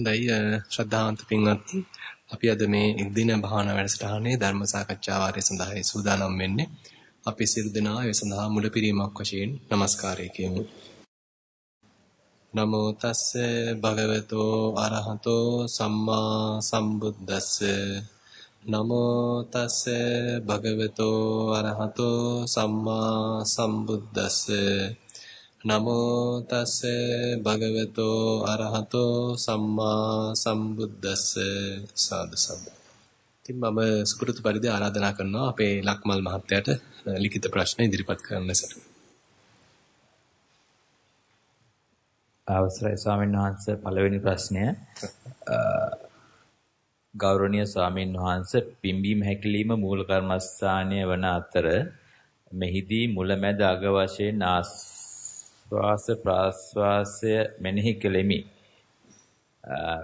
හොඳයි ශ්‍රද්ධාවන්ත පින්වත්නි අපි අද මේ එක්දින භාවනා වැඩසටහනේ ධර්ම සාකච්ඡා වාරය සඳහා සූදානම් වෙන්නේ. අපි සියලු දෙනා ඒ සඳහා මුලපිරීමක් වශයෙන් নমස්කාරය කියමු. නමෝ තස්ස භගවතෝ අරහතෝ සම්මා සම්බුද්දස්ස නමෝ තස්ස භගවතෝ අරහතෝ සම්මා සම්බුද්දස්ස නමෝ තස්ස භගවතෝ අරහතෝ සම්මා සම්බුද්දස්ස සාදු සම්මා. ඉතින් මම සුපුරුදු පරිදි ආරාධනා කරනවා අපේ ලක්මල් මහත්තයාට ලිඛිත ප්‍රශ්න ඉදිරිපත් කරන්න ලෙසට. අවසරයි ස්වාමීන් වහන්සේ පළවෙනි ප්‍රශ්නය ගෞරවනීය ස්වාමීන් වහන්සේ පිම්බීම හැකිලිම මූල කර්මස්ථානීය වන අතර මෙහිදී මුලැමැද අග වශයෙන් ආස් ශ්වාස ප්‍රාශ්වාසය මෙනෙහි කෙලෙමි.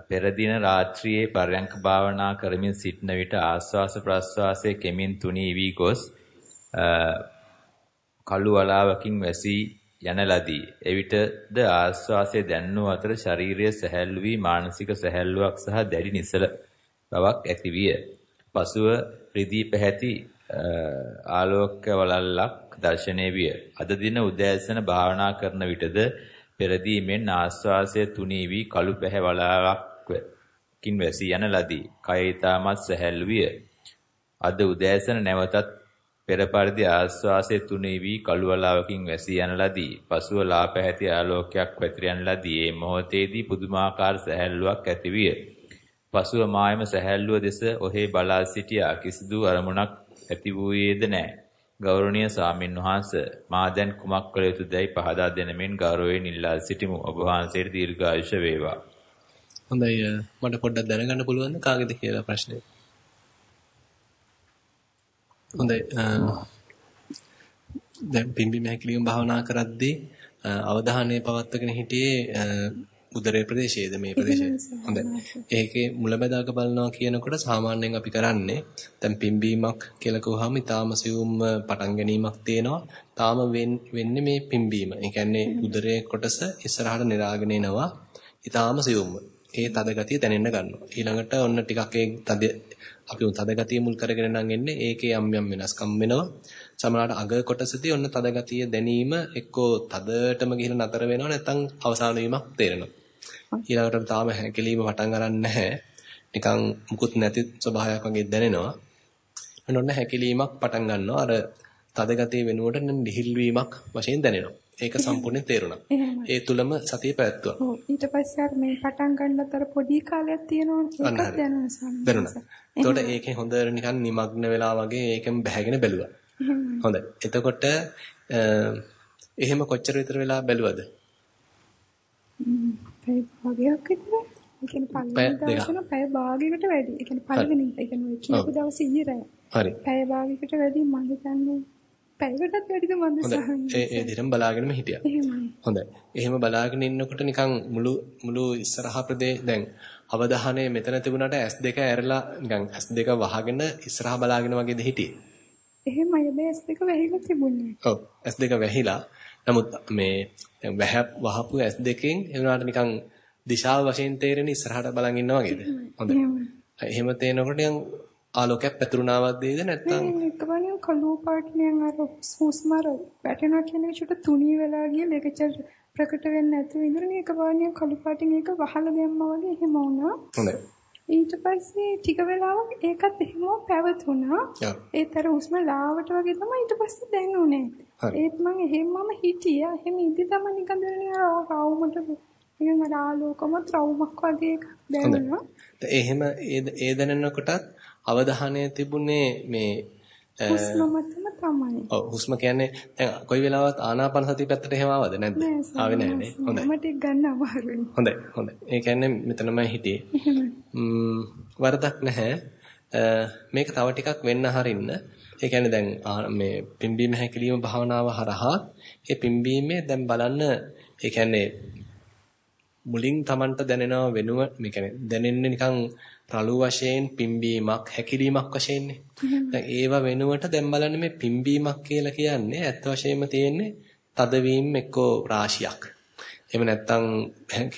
පෙර දින රාත්‍රියේ පරයන්ක භාවනා කරමින් සිටන විට ආශ්වාස ප්‍රාශ්වාසයේ කෙමින් තුනී වී ගොස් කළු වලාවකින් වැසී යන ලදී. එවිටද ආශ්වාසය දැන්නු අතර ශාරීරිය සැහැල්ලු වී මානසික සැහැල්ලුවක් සහ දැඩි නිසල බවක් ඇතිවිය. පසුව රිදී පැහැති ආලෝක වලල්ලක් දර්ශනය විය. අද දින උදෑසන භාවනා කරන විටද පෙරදීමෙන් ආස්වාසය තුනී වී කළු පැහැ වලාවක්කින් වැසී යන ලදී. කය ඊටමත් සැහැල්ලු විය. අද උදෑසන නැවතත් පෙර පරිදි ආස්වාසය තුනී වී කළු වලාවකින් වැසී යන ලදී. පසුව ලා පැහැති ආලෝකයක් පැතිර යන ලදී. මේ මොහොතේදී පුදුමාකාර සැහැල්ලුවක් ඇති විය. පසුව මායම සැහැල්ලුව දෙස ඔහේ බලා සිටියා කිසිදු අරමුණක් ඇති වූයේද නැහැ. ගෞරවනීය සාමින් වහන්ස මා දැන් කුමක් කළ යුතුදයි පහදා දෙනමින් ගෞරවයෙන් ඉල්ලා සිටිමු. ඔබ වහන්සේට දීර්ඝායුෂ වේවා. හොඳයි මට පොඩ්ඩක් දැනගන්න පුළුවන්ද? කාගේද කියලා ප්‍රශ්නේ. හොඳයි දැන් පිම්බි මහකිලියම් භාවනා කරද්දී අවධානය පවත්වගෙන හිටියේ උදරයේ ප්‍රදේශයේද මේ ප්‍රදේශය හොඳයි. ඒකේ මුලැමැදාක බලනවා කියනකොට සාමාන්‍යයෙන් අපි කරන්නේ දැන් පිම්බීමක් කියලා කිව්වහම ඊටාම සියුම් පටන් ගැනීමක් තියෙනවා. තාම වෙන්නේ මේ පිම්බීම. ඒ කියන්නේ උදරයේ කොටස ඉස්සරහට නිරාගෙන එනවා. ඊටාම සියුම්ම. ඒ තද ගතිය දැනෙන්න ගන්නවා. ඊළඟට ඔන්න ටිකක් ඒ තද අපි තද ගතිය මුල් කරගෙන නම් එන්නේ ඒකේ යම් යම් වෙනස්කම් වෙනවා සමහරවිට අග කොටසදී ඔන්න තද ගතිය දැනීම එක්කෝ තදටම ගිහින් නතර වෙනවා නැත්නම් අවසාන වීමක් තේරෙනවා ඊළඟට තාම හැකිලිම පටන් ගන්න නැහැ. නිකන් මුකුත් නැති ස්වභාවයක් වගේ දැනෙනවා. ඔන්න හැකිලීමක් පටන් ගන්නවා. අර තද ගතිය වෙනුවට නිහිල් වීමක් වශයෙන් දැනෙනවා. ඒක සම්පූර්ණයෙන් තේරුණා. ඒ තුලම සතිය පැවැත්තුවා. ඔව් ඊට පස්සේ අර මේ පටන් ගන්නත් අර පොඩි කාලයක් තියෙනවා ඒකත් දැනුණා දැනුණා. එතකොට ඒකේ හොඳට නිකන් নিমগ্ন වෙලා වගේ ඒකෙන් බැහැගෙන බැලුවා. හොඳයි. එතකොට එහෙම කොච්චර විතර වෙලා බැලුවද? පැය භාගයක් විතර. ඒ කියන්නේ පළවෙනි දවසේන පැය භාගයකට වැඩි. ඒ කියන්නේ පළවෙනි ඒ කියන්නේ කියපු දවසේ ඊයේ හරි. පැය භාගයකට වැඩි මම හිතන්නේ පැයකටත් වැඩිද මන්ද ඒ ඒ දිරම් බලාගෙනම හිටියා. එහෙමයි. හොඳයි. එහෙම බලාගෙන ඉන්නකොට නිකන් මුළු මුළු ඉස්සරහා ප්‍රදේ දැන් අවධානය මෙතන තිබුණාට S2 ඇරලා නිකන් S2 වහගෙන ඉස්සරහා බලාගෙන වගේද හිටියේ. එහෙමයි. මේ S2 වැහිලා තිබුණේ. ඔව් S2 වැහිලා නමුත් මේ වහපු S2කින් එනවාට නිකන් දිශාව වශයෙන් තේරෙන ඉස්සරහට බලන් ඉන්නා වගේද? හොඳයි. එහෙම තේනකොට නිකන් ආලෝකයක් පැතුරුණා වගේද නැත්නම් එකවනින් කළු පාට නිකන් අර සූස්මර වැටෙනවා කියන එකට තුනී වෙලා ගිය ලෙකචර් ප්‍රකට වෙන්නේ නැතුව ඉඳලා එකවනින් කළු පාටින් ඒක වහලා දැම්මා වගේ එහෙම වුණා. හොඳයි. ඊට පස්සේ ටික වෙලාවක් ඒකත් එහෙම පැවතුණා. ඒතර හුස්ම ලාවට වගේ තමයි ඊට පස්සේ දැනුනේ. ඒත් මම එහෙමම හිටියා. එහෙම ඉඳි තමයි නිකන් දැනෙන්නේ අර රවුමට නිකන් අර ආලෝකම ත්‍රවුමක් වගේ දැනුණා. එහෙම ඒ දැනෙනකොටත් අවධානය තිබුණේ මේ හුස්ම මතම තමයි. ඔව් හුස්ම කියන්නේ දැන් කොයි වෙලාවත් ආනාපාන සතිය පැත්තට එහෙම ආවද නැද්ද? ආවේ නැහැ නේ. හොඳයි. මට ගන්න අමාරුයි. හොඳයි හොඳයි. ඒ කියන්නේ මෙතනමයි හිටියේ. ම්ම් වරදක් නැහැ. මේක තව ටිකක් වෙන්න හරින්න. ඒ කියන්නේ දැන් මේ පිම්බීම හැකිලිම භාවනාව හරහා ඒ පිම්බීමේ දැන් බලන්න ඒ කියන්නේ මුලින් Tamanට දැනෙනව වෙනුව මේ කියන්නේ දැනෙන්නේ නිකන් රළු වශයෙන් පිම්බීමක් හැකිලීමක් වශයෙන්නේ. දැන් ඒව වෙනුවට දැන් බලන්න මේ පිම්බීමක් කියලා කියන්නේ ඇත්ත වශයෙන්ම තියෙන්නේ තදවීම එක්කෝ රාශියක්. එහෙම නැත්නම්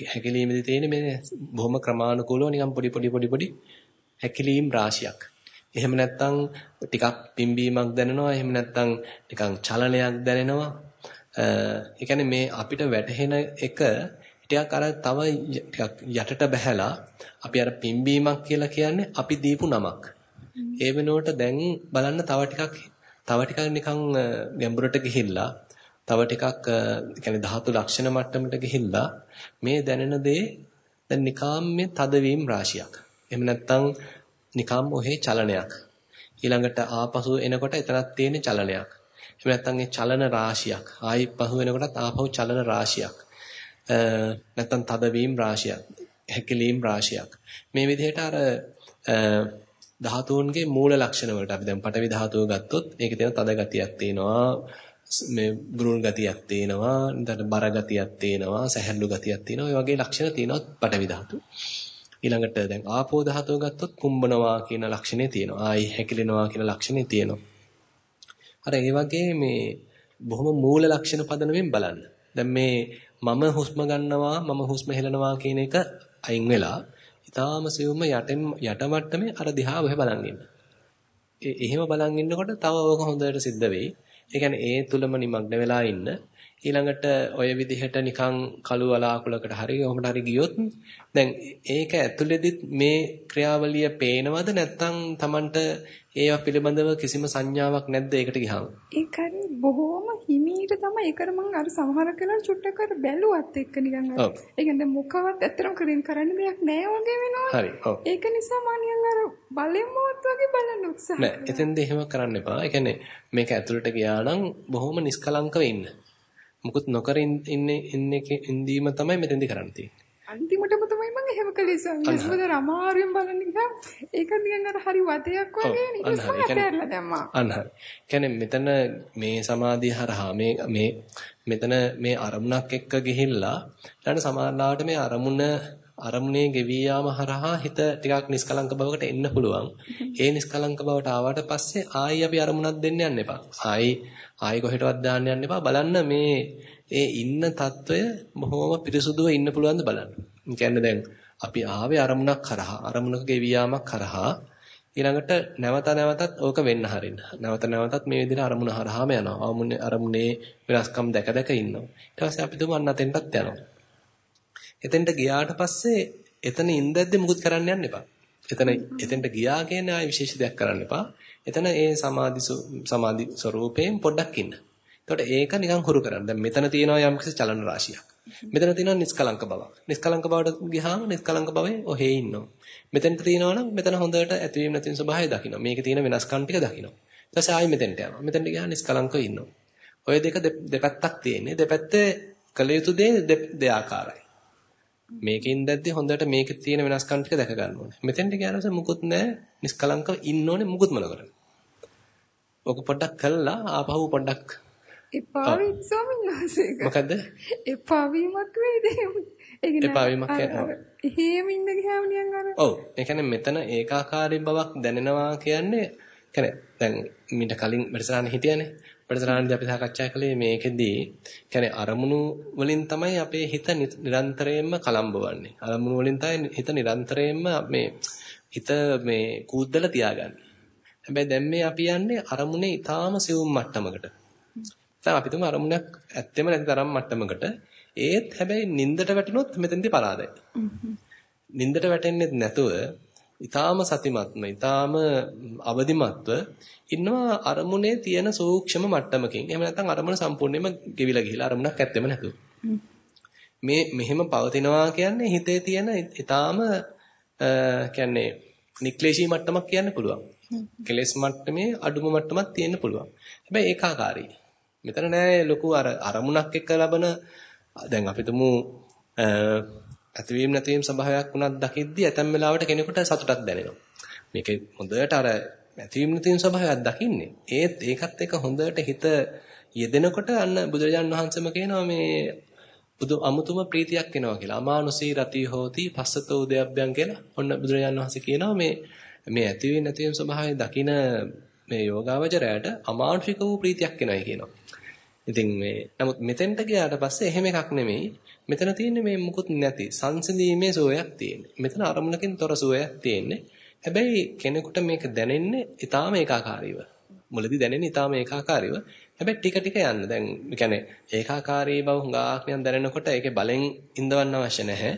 හැකිලීමේදී තියෙන මේ බොහොම ක්‍රමානුකූලව නිකන් පොඩි පොඩි පොඩි පොඩි හැකිලීම් රාශියක්. එහෙම නැත්නම් ටිකක් පිම්බීමක් දැනෙනවා. එහෙම නැත්නම් නිකන් චලනයක් දැනෙනවා. ඒ කියන්නේ මේ අපිට වැටහෙන එක ටිකක් අර තව ටිකක් යටට බහැලා අපි අර පිම්බීමක් කියලා කියන්නේ අපි දීපු නමක්. ඒ වෙනුවට දැන් බලන්න තව ටිකක් තව ටිකක් නිකන් ගැඹුරට ගිහිල්ලා තව ටිකක් يعني ධාතු ලක්ෂණ මට්ටමට ගිහිල්ලා මේ දැනෙන දේ දැන් නිකාම් මේ තදවීම රාශියක්. එහෙම නැත්නම් නිකාම් ඔහේ චලනයක්. ඊළඟට ආපසු එනකොට එතනක් තියෙන චලනයක්. එහෙම නැත්නම් ඒ චලන රාශියක්. ආයි පහු වෙනකොටත් ආපහු චලන රාශියක්. නැත්නම් තදවීම රාශියක්. හැකිලීම් රාශියක්. මේ විදිහට අර ධාතුන්ගේ මූල ලක්ෂණ වලට අපි දැන් පටවි ධාතුව ගත්තොත් ඒකේ තියෙන තද ගතියක් තියෙනවා මේ බුරුල් ගතියක් තියෙනවා ඊට බර ගතියක් තියෙනවා සැහැල්ලු ගතියක් තියෙනවා ඒ වගේ ලක්ෂණ තියෙනවා පටවි ධාතු. ඊළඟට දැන් ආපෝ ධාතුව ගත්තොත් කුම්බනවා කියන ලක්ෂණේ තියෙනවා. ආයි හැකිලෙනවා කියන ලක්ෂණේ තියෙනවා. අර ඒ වගේ මේ බොහොම මූල ලක්ෂණ පදනමෙන් බලන්න. දැන් මේ මම හුස්ම ගන්නවා මම හුස්ම හෙලනවා කියන එක අයින් වෙලා ඊටාම සියුම්ම යටෙන් යට මට්ටමේ අර දිහා ඔහෙ බලන් ඉන්න. ඒ එහෙම බලන් ඉන්නකොට තව ඕක හොඳට සිද්ධ වෙයි. ඒ කියන්නේ ඒ තුලම නිමග්න වෙලා ඉන්න. ඊළඟට ඔය විදිහට නිකන් කළු වලාකුලකට හරි ඔහොමට හරි ගියොත් දැන් ඒක ඇතුළේදිත් මේ ක්‍රියාවලිය පේනවද නැත්නම් Tamanට ඒවා පිළිබඳව කිසිම සංඥාවක් නැද්ද ඒකට ගියාම? ඒක හරි බොහොම හිමීට තමයි ඒකර මම අර සමහර කලර චුට්ටක් අර බැලුවත් එක්ක නිකන් අර ඒ කියන්නේ මොකවත් ඇත්තටම කරින් කරන්න දෙයක් නැහැ වගේ වෙනවා. හරි. ඔව්. ඒක නිසා මම නිකන් අර බලෙන්මවත් වගේ බලන්න උත්සාහ නෑ එතෙන්ද එහෙම කරන්න එපා. ඒ කියන්නේ මේක ඇතුළට ගියා නම් බොහොම නිස්කලංකව ඉන්න. මුකුත් නොකර ඉන්නේ ඉන්නේ ඉඳීම තමයි මෙතෙන්දි කරන්න තියෙන්නේ. අන්තිමටම තමයි මම එහෙම කළේ ස්වාමීනි. මොකද අමාරුවෙන් බලන්න ගියා. ඒක නිකන් අර හරි වදයක් වගේ අතහැරලා දැම්මා. අන්න හරි. කියන්නේ මෙතන මේ සමාධිය හරහා මේ මේ මෙතන මේ අරමුණක් එක්ක ගිහිල්ලා ඊට සමානලාවට මේ අරමුණ අරමුණේ ගෙවී යාම හරහා හිත ටිකක් නිස්කලංක බවකට එන්න පුළුවන්. ඒ නිස්කලංක බවට ආවට පස්සේ ආයි අපි අරමුණක් දෙන්න යන්න එපා. ආයි ආයි කොහෙටවත් දාන්න යන්න එපා. බලන්න මේ ඒ ඉන්න తত্ত্বය බොහොම පිරිසුදුව ඉන්න පුළුවන්ද බලන්න. කියන්නේ දැන් අපි ආවේ අරමුණක් කරහා අරමුණක ගෙවියාමක් කරහා ඊළඟට නැවත නැවතත් ඕක වෙන්න හරින්න. නැවත නැවතත් මේ විදිහට අරමුණ හරහාම යනවා. අරමුණේ අරමුණේ වෙනස්කම් දැක දැක ඉන්නවා. ඊට පස්සේ අපි දුම අන්න අතෙන්ටත් යනවා. එතෙන්ට ගියාට පස්සේ එතන ඉඳද්දි මුකුත් කරන්න යන්න එපා. එතන එතෙන්ට ගියා කියන්නේ ආයි විශේෂ දෙයක් කරන්න එපා. එතන ඒ සමාධි සමාධි ස්වરૂපයෙන් පොඩ්ඩක් ඉන්න. එතකොට ඒක නිකන් හුරු කරන්න. දැන් මෙතන තියෙනවා යම්කිසි චලන රාශියක්. මෙතන තියෙනවා නිස්කලංක බවක්. නිස්කලංක බවට ගියාම නිස්කලංක බවේ ඔහේ ඉන්නවා. මෙතෙන්ට තියෙනවා නම් මෙතන හොඳට ඇතිවීම නැතිවීම ස්වභාවය දකින්න. මේකේ තියෙන වෙනස්කම් ටික දකින්න. ඊට පස්සේ ආයි මෙතෙන්ට යනවා. මෙතෙන්ට ගියාම නිස්කලංකව ඉන්නවා. ඔය දෙක දෙපැත්තක් තියෙන්නේ. දෙපැත්තේ කළ යුතු දේ දෙආකාරයි. මේකෙන් දැද්දි හොඳට මේකේ තියෙන වෙනස්කම් ටික දැක ගන්න ඕනේ. මෙතෙන්ට ගියාම මුකුත් නැහැ. නිස්කලංකව ඉන්න ඕනේ මුකුත්ම නොකර. ඔක පොඩ්ඩක් කළා ආපහු පොඩ්ඩක් එපා වෙයි ස්වාමීන්. මොකද්ද? එපා වීමක් කියන්නේ එපා වීමක්. එහෙම ඉන්න ගියාම නිකන් අර. ඔව්. ඒ කියන්නේ මෙතන ඒකාකාරී බවක් දැනෙනවා කියන්නේ කියන්නේ දැන් මීට කලින් වැඩසටහන හිටියනේ. වැඩසටහනදී අපි සාකච්ඡා කළේ මේකෙදී කියන්නේ අරමුණු වලින් තමයි අපේ හිත නිරන්තරයෙන්ම කලම්බවන්නේ. අරමුණු වලින් තමයි හිත නිරන්තරයෙන්ම මේ හිත මේ කූද්දලා තියාගන්නේ. හැබැයි දැන් මේ අපි යන්නේ අරමුණේ ඊටාම සියුම් මට්ටමකට. දැන් අපි තුමු අරමුණක් ඇත්තෙම නැති තරම් මට්ටමකට ඒත් හැබැයි නින්දට වැටුනොත් මෙතෙන්දී පරාදයි. නින්දට වැටෙන්නේ නැතුව ඊටාම සතිමත්ම ඊටාම අවදිමත්ව ඉන්නවා අරමුණේ තියෙන සූක්ෂම මට්ටමකින්. එහෙම නැත්නම් අරමුණ සම්පූර්ණයෙන්ම ගෙවිලා ගිහිලා අරමුණක් ඇත්තෙම නැතුව. මේ මෙහෙම පවතිනවා කියන්නේ හිතේ තියෙන ඊටාම කියන්නේ නික්ලේශී මට්ටමක් කියන්න පුළුවන්. කෙලෙස් මට්ටමේ අඩුම මට්ටමක් තියෙන්න පුළුවන්. හැබැයි ඒකාකාරී. මෙතන නෑ ලොකු අර අරමුණක් එක්ක ලබන දැන් අපි තුමු ඇතිවීම නැතිවීම ස්වභාවයක් උනත් දකිද්දි ඇතැම් වෙලාවට කෙනෙකුට සතුටක් දැනෙනවා. මේකේ හොඳට අර ඇතිවීම නැතිවීම ස්වභාවයක් දකින්නේ. ඒත් ඒකත් එක්ක හොඳට හිත යෙදෙනකොට අන්න බුදුරජාන් වහන්සේම කියනවා මේ බුදු අමුතුම ප්‍රීතියක් එනවා කියලා. අමානුෂී රති හෝති පස්සතෝ උදයබ්බයන් කියලා. ඔන්න බුදුරජාන් වහන්සේ කියනවා මේ මේ ඇතිවීම නැතිවීම ස්වභාවය දකින මේ යෝගාවචරයට අමානුෂික වූ ප්‍රීතියක් එනවායි කියනවා. ඉතින් මේ නමුත් මෙතෙන්ට ගියාට පස්සේ එහෙම එකක් නෙමෙයි මෙතන තියෙන්නේ මේ මුකුත් නැති සංසිඳීමේ සෝයක් තියෙන්නේ. මෙතන අරමුණකින් තොර සෝයක් තියෙන්නේ. හැබැයි කෙනෙකුට මේක දැනෙන්නේ ඊටාම ඒකාකාරීව. මුලදී දැනෙන්නේ ඊටාම ඒකාකාරීව. හැබැයි ටික ටික යන්න. දැන් කියන්නේ ඒකාකාරී බව හුඟක් නිකන් දැනෙනකොට ඒකේ බලෙන් ඉඳවන්න අවශ්‍ය නැහැ.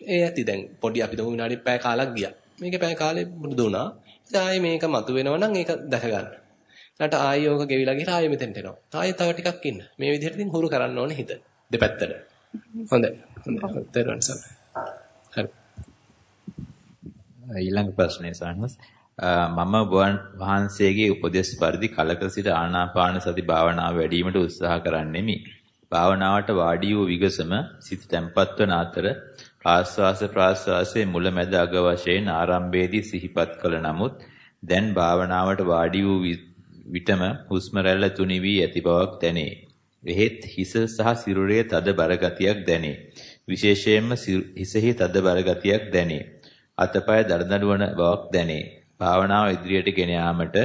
ඒ ඇති දැන් පොඩි අපි දුමු විනාඩි පැය කාලක් ගියා. මේකේ පැය කාලෙ බුදු වුණා. ඉතින් ආයේ මේක මතුවෙනවා නම් ඒක දැක ගන්න. ඊට ආයෙ ඕක ගෙවිලා ගිහලා ආයෙ මෙතෙන්ට එනවා. ආයෙ තව ටිකක් ඉන්න. මේ විදිහට ඉතින් හුරු කරන්න ඕනේ හිත. දෙපැත්තට. හොඳයි. හොඳයි. තේරුවන් සර්. හරි. ඊළඟ ප්‍රශ්නේ සාන්නස් මම වහන්සේගේ උපදෙස් පරිදි කලක සිට ආනාපාන සති භාවනාව වැඩිවීමට උත්සාහ කරන්නෙමි. භාවනාවට වාඩි වූ විගසම සිත තැම්පත් වන අතර ආස්වාස ප්‍රාස්වාසයේ මුලැමැද අග වශයෙන් ආරම්භයේදී සිහිපත් කළ නමුත් දැන් භාවනාවට වාඩි වූ විටම හුස්ම රැල්ල තුනි වී ඇති බවක් දැනේ. එහෙත් හිස සහ සිරුරේ තද බර ගතියක් දැනේ. විශේෂයෙන්ම හිසෙහි තද බර ගතියක් දැනේ. අතපය දරදඬුවන බවක් දැනේ. භාවනාව ඉදිරියට ගෙන යාමට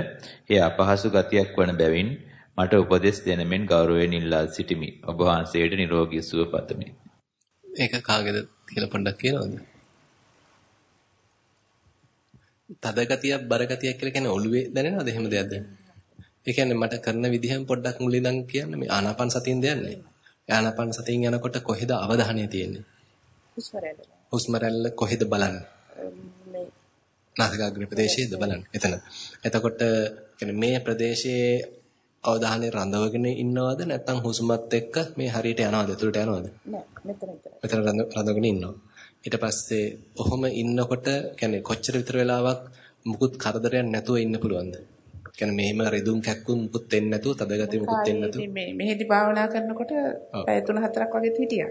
ඒ අපහසු ගතියක් වන බැවින් මට උපදෙස් දෙනමින් ගෞරවයෙන් ඉල්ලා සිටිමි. ඔබ වහන්සේට නිරෝගී සුව පතමි. ඒක කාගේද කියලා පොඩ්ඩක් කියනවද? තද ගතියක් බර ගතියක් කියලා කියන්නේ ඔළුවේ දැනෙනවද? එහෙම දෙයක්ද? ඒ කියන්නේ මට කරන විදිහෙන් පොඩ්ඩක් මුලින් ඉඳන් කියන්න මේ ආනාපාන සතියෙන් දෙන්නේ. ආනාපාන සතියෙන් යනකොට කොහෙද අවධානය තියෙන්නේ? හුස්ම රැල්ල කොහෙද බලන්නේ? මේ නාසිකාග්‍ර ප්‍රදේශයේද බලන්නේ. එතන. එතකොට මේ ප්‍රදේශයේ අවධානය රඳවගෙන ඉන්නවද නැත්නම් හුස්මත් එක්ක මේ හරියට යනවද? එතුළට යනවද? නෑ මෙතන විතර. මෙතන රඳවගෙන ඉන්නවා. ඊට පස්සේ ඔහොම ඉන්නකොට කියන්නේ කොච්චර විතර වෙලාවක් මුකුත් කරදරයක් නැතුව ඉන්න පුළුවන්ද? කියන්නේ මෙහෙම රිදුම් කැක්කුම් මුකුත් දෙන්නේ නැතුව තදගතිය මුකුත් දෙන්නේ නැතුව මේ මෙහෙදි භාවනා කරනකොට පැය 3-4ක් වගේ හිටියා.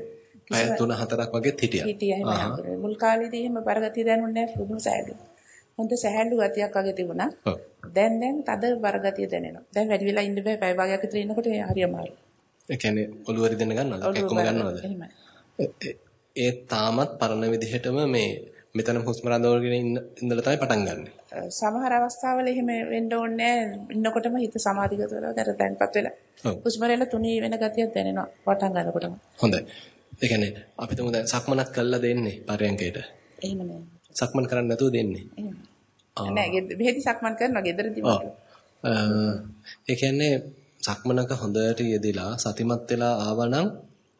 පැය 3-4ක් වගේ හිටියා. හිටියා එහෙම. මුල් කාලේදී එහෙම බරගතිය දැනුන්නේ නැහැ පුදුම සෑහළු. හොඳ සෑහළු ගතියක් වගේ තිබුණා. දැන් දැන් තද බරගතිය දැනෙනවා. දැන් වැඩි වෙලා ඉන්න බෑ පැය භාගයක් විතර ඉන්නකොට හරි අමාරුයි. ඒ කියන්නේ ඔළුව රිදෙන්න ගන්නවද? කැක්කුම ගන්නවද? ඒ තාමත් පරණ විදිහටම මේ මෙතන හුස්ම රඳවගෙන ඉඳලා තමයි පටන් ගන්නෙ. සමහර අවස්ථාවල එහෙම වෙන්න ඕනේ ඉන්නකොටම හිත සමාධිගත වෙලා දර දැන්පත් වෙලා. හුස්ම රැල්ල තුනී වෙන ගතියක් දැනෙනවා පටන් ගන්නකොටම. හොඳයි. ඒ කියන්නේ අපි තුමු දැන් සක්මනක් කළා දෙන්නේ පරයන්කයට. එහෙම නෑ. සක්මන් කරන්නේ නැතුව දෙන්නේ. එහෙම. නෑ බෙහෙදි සක්මන් කරනවා ගෙදරදී ඔව්. ඒ කියන්නේ සක්මනක හොඳට යෙදিলা සතිමත් වෙලා ආවනම්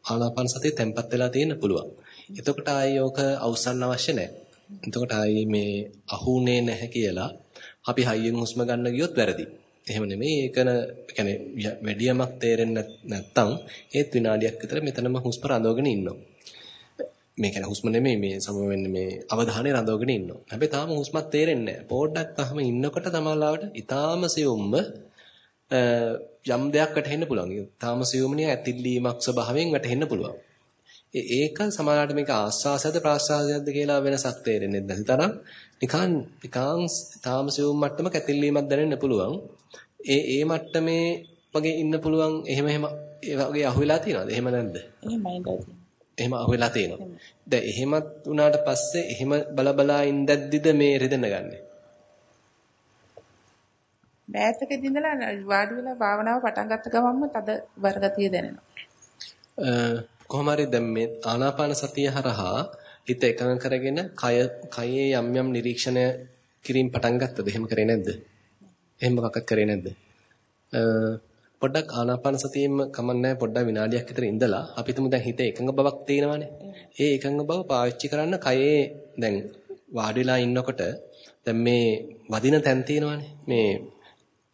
ආනාපාන සතිය තැම්පත් වෙලා තියෙන්න පුළුවන්. එතකොට ආයේ ඕක අවසන් අවශ්‍ය නැහැ. එතකොට ආයේ මේ අහුනේ නැහැ කියලා අපි හයියෙන් හුස්ම ගන්න ගියොත් වැරදි. එහෙම නෙමෙයි ඒකන يعني වැඩියමක් තේරෙන්නේ නැත්තම් ඒත් විනාඩියක් විතර මෙතනම හුස්ම රඳවගෙන ඉන්නවා. මේ කියන්නේ හුස්ම නෙමෙයි මේ සම වෙන්නේ මේ අවධානය රඳවගෙන ඉන්නවා. හැබැයි තාම හුස්මත් තේරෙන්නේ නැහැ. පොඩ්ඩක් තහම ඉන්නකොට තමලාවට ඊටාම සියුම්ම යම් දෙයක් වැටහෙන්න පුළුවන්. තාම සියුම්නිය ඇතිල්ලීමක් ස්වභාවයෙන් වැටහෙන්න පුළුවන්. ඒක සමහරවිට මේක ආස්වාසයද ප්‍රාස්වාසයද කියලා වෙනසක් තේරෙන්නේ නැති තරම් නිකන් නිකන් තාම සියුම් මට්ටමක ඇතිල්ලීමක් දැනෙන්න පුළුවන්. ඒ ඒ මට්ටමේ වගේ ඉන්න පුළුවන් එහෙම එහෙම ඒ වගේ අහුවෙලා තියෙනවද? එහෙම නැද්ද? එහෙම අහුවෙලා තියෙනවා. දැන් එහෙමත් වුණාට පස්සේ එහෙම බලබලා ඉඳද්දිද මේ රිදෙන්න ගන්නෙ? මෑතකදී ඉඳලා වාඩි වෙලා භාවනාව පටන් ගත්ත ගමන්ම තද වර්ගතිය දැනෙනවා. කොහොම හරි දැන් මේ ආනාපාන සතිය හරහා හිත එකඟ කරගෙන කය කයේ යම් යම් නිරීක්ෂණය කිරීම පටන් ගත්තද? එහෙම කරේ නැද්ද? එහෙම මොකක්වත් කරේ නැද්ද? පොඩ්ඩක් ආනාපාන සතියෙම කමන්නේ පොඩ්ඩක් විනාඩියක් විතර ඉඳලා අපි තුමු දැන් හිතේ එකඟ බවක් තියෙනවානේ. ඒ එකඟ බව පාවිච්චි කරන්න කයේ දැන් වාඩිලා ඉන්නකොට දැන් මේ වදින තැන් තියෙනවානේ. මේ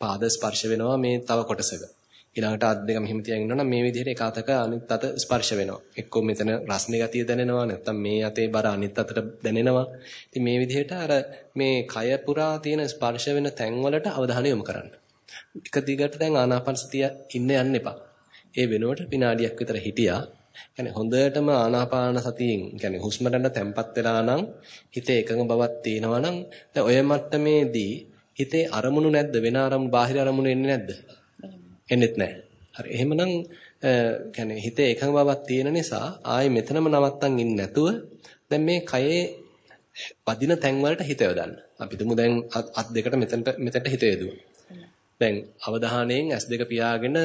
පාද ස්පර්ශ වෙනවා මේ තව කොටසක. ඊළඟට අත් දෙක මෙහෙම තියන් ඉන්නවනම් මේ විදිහට එක අතක අනිත් අත ස්පර්ශ වෙනවා. එක්කෝ මෙතන රස්නේ ගතිය දැනෙනවා නැත්නම් මේ අතේ බර අනිත් අතට දැනෙනවා. ඉතින් මේ විදිහට අර මේ කය පුරා තියෙන ස්පර්ශ වෙන තැන් වලට අවධානය යොමු කරන්න. එක දිගට දැන් ආනාපාන සතිය ඉන්න යන්න එපා. ඒ වෙනුවට විනාඩියක් විතර හිටියා. يعني හොඳටම ආනාපාන සතියෙන් يعني හුස්ම රටන තැම්පත් වෙලා නම් හිතේ එකඟ බවක් තියෙනවා නම් දැන් ඔය මට්ටමේදී හිතේ අරමුණු නැද්ද වෙන අරමුණු බාහිර අරමුණු එන්නේ නැද්ද? එන්නෙත් නැහැ. හරි. එහෙමනම් يعني හිතේ එකඟ බවක් තියෙන නිසා ආයේ මෙතනම නවත්තන් ඉන්නේ නැතුව දැන් මේ කයේ වදින තැන් වලට හිත යොදන්න. අපි තුමු දැන් අත් දෙකට මෙතනට මෙතනට හිත යොදුවා. දැන් අවධානයෙන් S2 පියාගෙන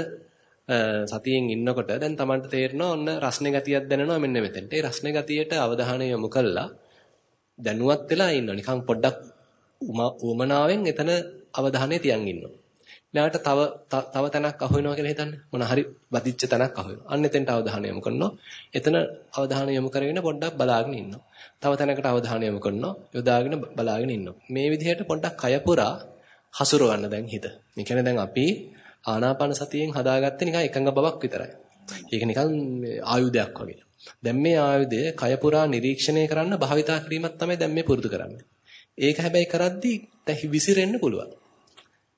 සතියෙන් ඉන්නකොට දැන් Tamanට තේරෙනවා ඔන්න රස්නේ ගතියක් දැනෙනවා මෙන්න මෙතෙන්ට. ඒ රස්නේ ගතියට අවධානය යොමු කළා දැනුවත් වෙලා ඉන්නවා. නිකන් පොඩ්ඩක් උමනාවෙන් එතන අවධානය තියන් ඉන්නවා. ඊළඟට තව තව තැනක් අහු වෙනවා කියලා හිතන්න. මොන හරි වදිච්ච තැනක් අහු වෙනවා. අන්න එතෙන්ට අවධානය යොමු කරනවා. එතන අවධානය යොමු කරගෙන පොඩ්ඩක් බලාගෙන ඉන්නවා. තව තැනකට අවධානය යොමු කරනවා. යොදාගෙන බලාගෙන ඉන්නවා. මේ විදිහට පොඩ්ඩක් කය පුරා හසුරවන්න දැන් හිත. මේ කියන්නේ දැන් අපි ආනාපාන සතියෙන් හදාගත්තේ නිකන් එකඟ බවක් විතරයි. ඒක නිකන් ආයුධයක් වගේ. දැන් මේ ආයුධය කය පුරා නිරීක්ෂණය කරන්න භාවිතා කිරීමක් තමයි දැන් මේ පුරුදු කරන්නේ. ඒක හැබැයි කරද්දී දැන් විසිරෙන්න පුළුවන්.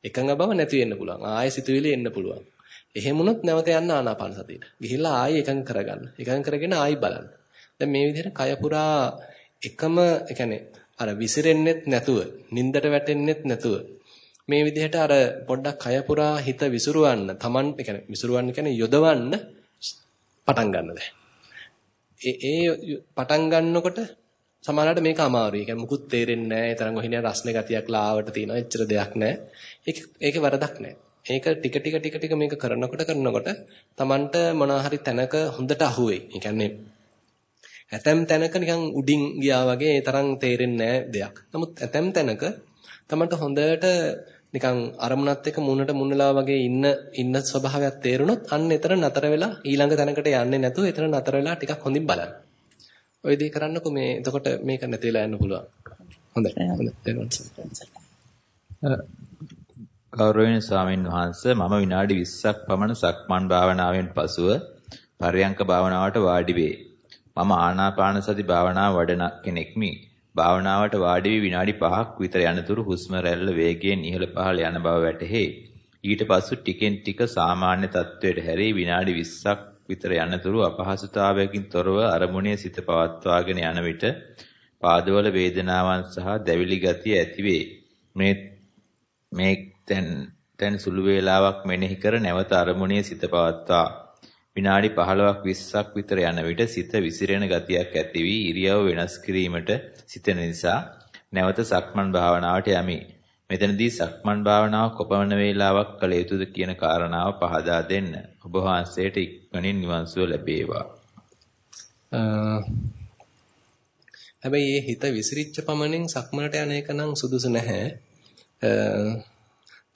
එකඟ බව නැති වෙන්න පුළුවන්. ආයෙ සිතුවිලි එන්න පුළුවන්. එහෙම වුණොත් නැවත යන්න ආනාපාන සතියට. ගිහිල්ලා ආයෙ එකඟ කරගන්න. එකඟ කරගෙන ආයෙ බලන්න. දැන් මේ විදිහට කය පුරා එකම ඒ කියන්නේ අර විසිරෙන්නෙත් නැතුව, නින්දට වැටෙන්නෙත් නැතුව මේ විදිහට අර පොඩ්ඩක් කය පුරා හිත විසිරුවන්න, Taman ඒ කියන්නේ විසිරුවන්න කියන්නේ යොදවන්න පටන් ගන්න දැන්. ඒ ඒ පටන් ගන්නකොට සමහරවිට මේක අමාරුයි. ඒ කියන්නේ මුකුත් තේරෙන්නේ නැහැ. ඒ තරම් ඔහිනේ රස්නේ ගතියක් ලාවට තියෙනවා. එච්චර දෙයක් නැහැ. ඒක ඒකේ වරදක් නැහැ. ඒක ටික ටික ටික ටික මේක කරනකොට කරනකොට Tamanට මොනවා හරි තැනක හොඳට අහුවෙයි. ඒ කියන්නේ ඇතැම් තැනක නිකන් උඩින් ගියා වගේ ඒ තරම් තේරෙන්නේ දෙයක්. නමුත් ඇතැම් තැනක Tamanට හොඳට නිකන් අරමුණත් එක්ක මුණට මුණලා වගේ ඉන්න ඉන්න ස්වභාවයක් තේරුණොත් අන්න එතන නතර වෙලා ඊළඟ තැනකට යන්නේ නැතුව එතන නතර වෙලා ටිකක් හොඳින් බලන්න. ওই දේ කරන්නකෝ මේ එතකොට මේක නැති වෙලා යන්න පුළුවන්. හොඳයි. හොඳයි. ගෞරවනීය ස්වාමින් වහන්සේ මම විනාඩි 20ක් පමණ සක්මන් භාවනාවෙන් පසුව පරයන්ක භාවනාවට වාඩි වේ. මම ආනාපාන සති භාවනාව වඩන කෙනෙක්මි. භාවනාවට වාඩි වී විනාඩි 5ක් විතර යනතුරු හුස්ම රැල්ල වේගයෙන් ඉහළ පහළ යන බව වැටහේ. ඊට පසු ටිකෙන් ටික සාමාන්‍ය තත්ත්වයට හැරී විනාඩි 20ක් විතර යනතුරු අපහසුතාවයකින් තොරව අරමුණේ සිත පවත්වාගෙන යන විට පාදවල වේදනාවන් සහ දැවිලි ගතිය ඇතිවේ. මේ මේ තැන් තැන් සුළු වේලාවක් මෙනෙහි කර නැවත අරමුණේ සිත පවත්වා විනාඩි 15ක් 20ක් විතර යන විට සිත විසිරෙන ගතියක් ඇති වී ඉරියව් වෙනස් කිරීමට සිතන නිසා නැවත සක්මන් භාවනාවට යමි. මෙතනදී සක්මන් භාවනාව කොපමණ වේලාවක් කළ යුතුද කියන කාරණාව පහදා දෙන්න. ඔබ වහන්සේට ඉක්මනින් නිවන් සුව ලැබේවා. හැබැයි මේ හිත විසිරිච්ච පමණින් සක්මනට යන එක නම් සුදුසු නැහැ.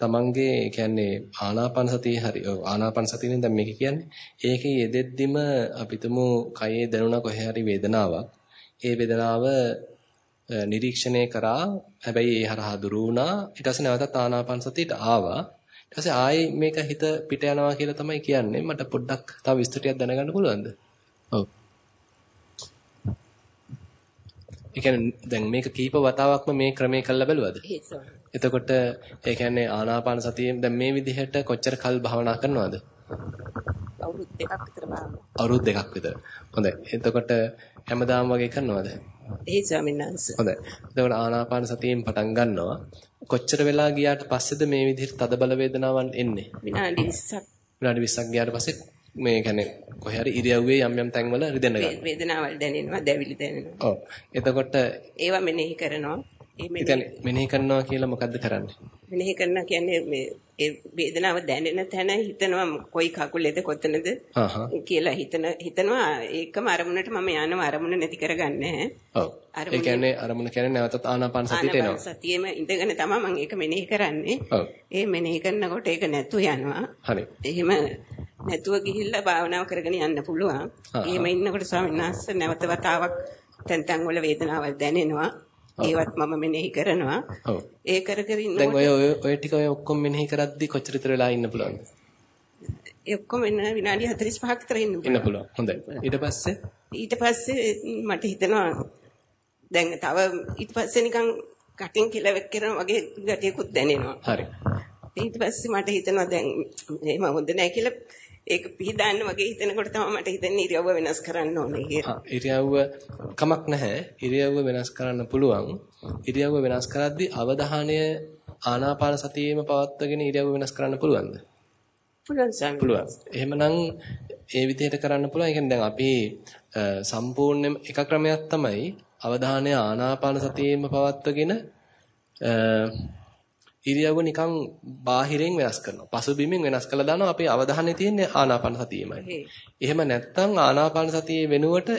තමන්ගේ කියන්නේ ආනාපාන සතිය හරි ආනාපාන සතියෙන් දැන් මේක කියන්නේ ඒකේ යෙදෙද්දිම අපිටම කයේ දැනුණ කොහේ හරි වේදනාවක් ඒ වේදනාව නිරීක්ෂණය කරා. හැබැයි ඒ හරහා දුරු වුණා. ඊට පස්සේ නැවතත් ආනාපාන සතියට ආවා. ඊට පස්සේ ආයේ මේක හිත පිට යනවා කියලා තමයි කියන්නේ. මට පොඩ්ඩක් තව විස්තරයක් දැනගන්න පුළුවන්ද? ඔව්. ඒ කියන්නේ දැන් මේක කීප වතාවක්ම මේ ක්‍රමේ කළා බැලුවද? එතකොට ඒ කියන්නේ ආනාපාන සතියෙන් දැන් මේ විදිහට කොච්චර කල් භාවනා කරනවද? අවුරුදු දෙකක් විතර භාවනා. අවුරුදු දෙකක් විතර. හොඳයි. එතකොට හැමදාම වගේ කරනවද ඒ ස්වාමීන් වහන්සේ. හොඳයි. එතකොට ආනාපාන සතියෙන් පටන් ගන්නවා. කොච්චර වෙලා ගියාට පස්සේද මේ විදිහට තදබල වේදනාවන් එන්නේ? විනාඩි 20ක්. විනාඩි 20ක් ගියාට පස්සේ මේ කියන්නේ කොහේ හරි ඉරියව්වේ යම් යම් තැන්වල රිදෙන්න ගන්නවා. වේදනාවල් දැනෙනවා, දැවිලි දැනෙනවා. ඔව්. එතකොට ඒවා මෙනෙහි කරනවා. ඒ මෙනෙහි කරනවා කියලා මොකද්ද කරන්නේ? මෙනෙහි කරනවා කියන්නේ මේ ඒ වේදනාව දැනෙන තැන හිතනවා කොයි කකුලේද කොතනද කියලා හිතන හිතනවා. ඒකම අරමුණට මම යනවා. අරමුණ නැති කරගන්නේ ඔව්. ඒ කියන්නේ අරමුණ කියන්නේ නැවතත් ආනාපාන සතියට එනවා ආනාපාන සතියෙම ඉඳගෙන තමයි මම ඒක මෙනෙහි කරන්නේ. ඒ මෙනෙහි කරනකොට ඒක නැතු යනවා. හරි. එහෙම නැතුව ගිහිල්ලා භාවනාව කරගෙන යන්න පුළුවන්. එහෙම ඉන්නකොට ස්වාමීන් වහන්සේ නැවත වතාවක් තැන් තැන් වල වේදනාවල් දැනෙනවා ඒවත් මම මෙනෙහි කරනවා. ඔව්. ඒ කර කර ඉන්නකොට දැන් ඔය ඔය ටික ඔය ඔක්කොම මෙනෙහි කරද්දි කොච්චර විතර වෙලා ඉන්න පුළුවන්ද? ඒ ඔක්කොම විනාඩි 45ක් විතර ඉන්න පුළුවන්. ඉන්න පුළුවන්. හොඳයි. ඊට පස්සේ ඊට පස්සේ මට හිතෙනවා දැන් තව ඊට පස්සේ නිකන් කටින් කෙලවෙක් කරන වගේ ගැටියකුත් දැනෙනවා. හරි. ඊට පස්සේ මට හිතෙනවා දැන් එහෙම හොඳ නැහැ කියලා ඒක පිළිදාන්න වගේ හිතනකොට තමයි මට හිතෙන්නේ ඉරියව්ව වෙනස් කරන්න ඕනේ කියලා. ඉරියව්ව කමක් නැහැ. ඉරියව්ව වෙනස් කරන්න පුළුවන්. ඉරියව්ව වෙනස් කරද්දී අවධානය ආනාපාන සතියේම පවත්වාගෙන ඉරියව්ව වෙනස් කරන්න පුළුවන්ද? පුළුවන්. පුළුවන්. එහෙමනම් ඒ විදිහට කරන්න පුළුවන්. ඒ කියන්නේ දැන් අපි සම්පූර්ණයෙන්ම එක ක්‍රමයක් තමයි අවධානය ආනාපාන සතියේම පවත්වාගෙන ඉරියව්ව නිකන් බාහිරින් වෙනස් කරනවා. පසුබිමින් වෙනස් කළා දානවා අපි අවධානය තියෙන්නේ ආනාපාන සතියෙමයි. එහෙම නැත්නම් ආනාපාන සතියේ වෙනුවට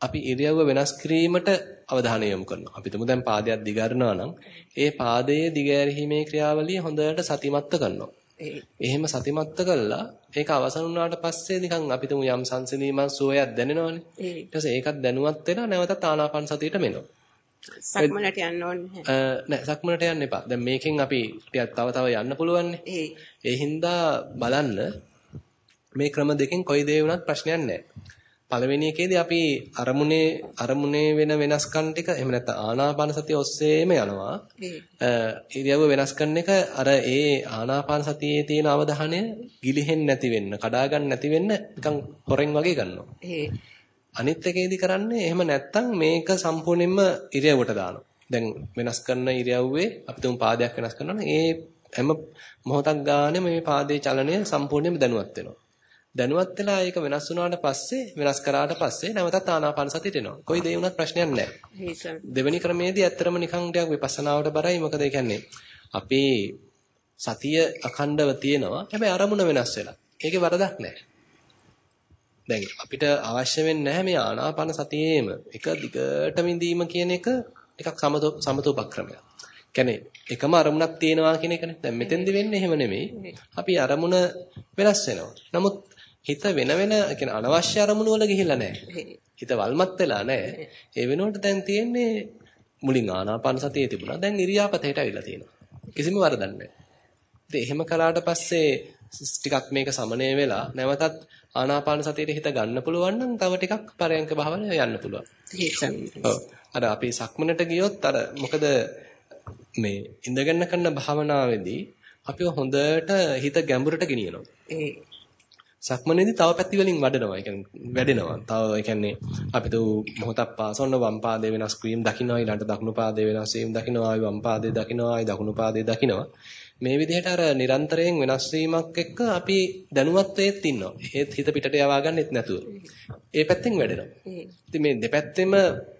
අපි ඉරියව්ව වෙනස් කිරීමට අවධානය යොමු කරනවා. අපි තුමු දැන් පාදයක් දිගාරනවා නම් ඒ පාදයේ දිගෑරීමේ ක්‍රියාවලිය හොඳට සතිමත්ත කරනවා. එහෙම සතිමත්ත කළා ඒක අවසන් වුණාට පස්සේ නිකන් අපි තුමු යම් සංසිඳීමක් සුවයක් දැනෙනවනේ. ඊට පස්සේ ඒකත් දැනුවත් වෙලා නැවතත් ආනාපාන සතියට මෙනවා. සක්මනට යන්න ඕනේ නෑ සක්මනට යන්න එපා. දැන් මේකෙන් අපි ටිකක් තව තව යන්න පුළුවන්. ඒ හින්දා බලන්න මේ ක්‍රම දෙකෙන් කොයි දේ වුණත් ප්‍රශ්නයක් නෑ. පළවෙනි එකේදී අපි අරමුණේ අරමුණේ වෙන වෙනස්කම් ටික එහෙම නැත්නම් ආනාපාන සතිය ඔස්සේම යනවා. ඉරියව්ව වෙනස් කරන එක අර ඒ ආනාපාන සතියේ තියෙන අවධානය ගිලිහෙන්නේ නැති වෙන්න, කඩා ගන්න නැති වෙන්න නිකන් හොරෙන් වගේ ගන්නවා. අනිත් එකේදී කරන්නේ එහෙම නැත්තම් මේක සම්පූර්ණයෙන්ම ඉරියව්වට දානවා. දැන් වෙනස් කරන ඉරියව්වේ අපි තුන් පාදයක් වෙනස් කරනවා ඒ හැම මොහොතක් ගානේ මේ පාදයේ චලනය සම්පූර්ණයෙන්ම දැනුවත් වෙනවා. දැනුවත් වෙලා ඒක වෙනස් වුණාට පස්සේ වෙනස් කරාට පස්සේ නැවතත් ආනාපාන සතියට එනවා. කොයි දේ වුණත් ප්‍රශ්නයක් නැහැ. දෙවෙනි ක්‍රමයේදී ඇත්තටම නිකන් ටිකක් විපස්සනාවට බරයි. මොකද ඒ කියන්නේ අපේ සතිය අඛණ්ඩව තියෙනවා. හැබැයි අරමුණ වෙනස් වෙලා. ඒකේ වරදක් නැහැ. දැන් අපිට අවශ්‍ය වෙන්නේ නැහැ මේ ආනාපාන සතියේම එක දිගටම ඉඳීම කියන එක ටිකක් සමතෝපක්‍රමයක්. කියන්නේ එකම අරමුණක් තියෙනවා කියන එකනේ. දැන් මෙතෙන්දි වෙන්නේ එහෙම නෙමෙයි. අපි අරමුණ වෙනස් වෙනවා. නමුත් හිත වෙන වෙන කියන්නේ අනවශ්‍ය අරමුණු වල ගිහිල්ලා නැහැ. හිත වල්මත් වෙලා නැහැ. ඒ වෙනුවට දැන් තියෙන්නේ මුලින් ආනාපාන සතියේ තිබුණා. දැන් ඉරියාපතේට අවිලා තියෙනවා. කිසිම වරදක් නැහැ. ඉතින් එහෙම කළාට පස්සේ ටිකක් මේක සමනය වෙලා නැවතත් ආනාපාන සතියේ හිත ගන්න පුළුවන් නම් තව ටිකක් පරයන්ක භාවනය යන්න පුළුවන්. අර අපි සක්මනට ගියොත් අර මොකද මේ ඉඳගෙන කරන භාවනාවේදී අපිව හොඳට හිත ගැඹුරට ගෙනියනවා. ඒ සක්මනේදී තව පැති වලින් වඩනවා. ඒ කියන්නේ වැඩෙනවා. තව ඒ කියන්නේ අපිට මොහොතක් පාසොන්න වම් පාදේ වෙනස් වීම දකින්නවා ඊළඟට දකුණු පාදේ වෙනස් වීම දකින්නවා ආයි වම් පාදේ දකින්නවා ආයි දකුණු පාදේ දකින්නවා. මේ විදිහට අර නිරන්තරයෙන් වෙනස් වීමක් එක්ක අපි දැනුවත් වෙත් ඉන්නවා. ඒත් හිත පිටට යවා ගන්නෙත් නැතුව. ඒ පැත්තෙන් වැඩෙනවා. ඉතින් මේ දෙපැත්තෙම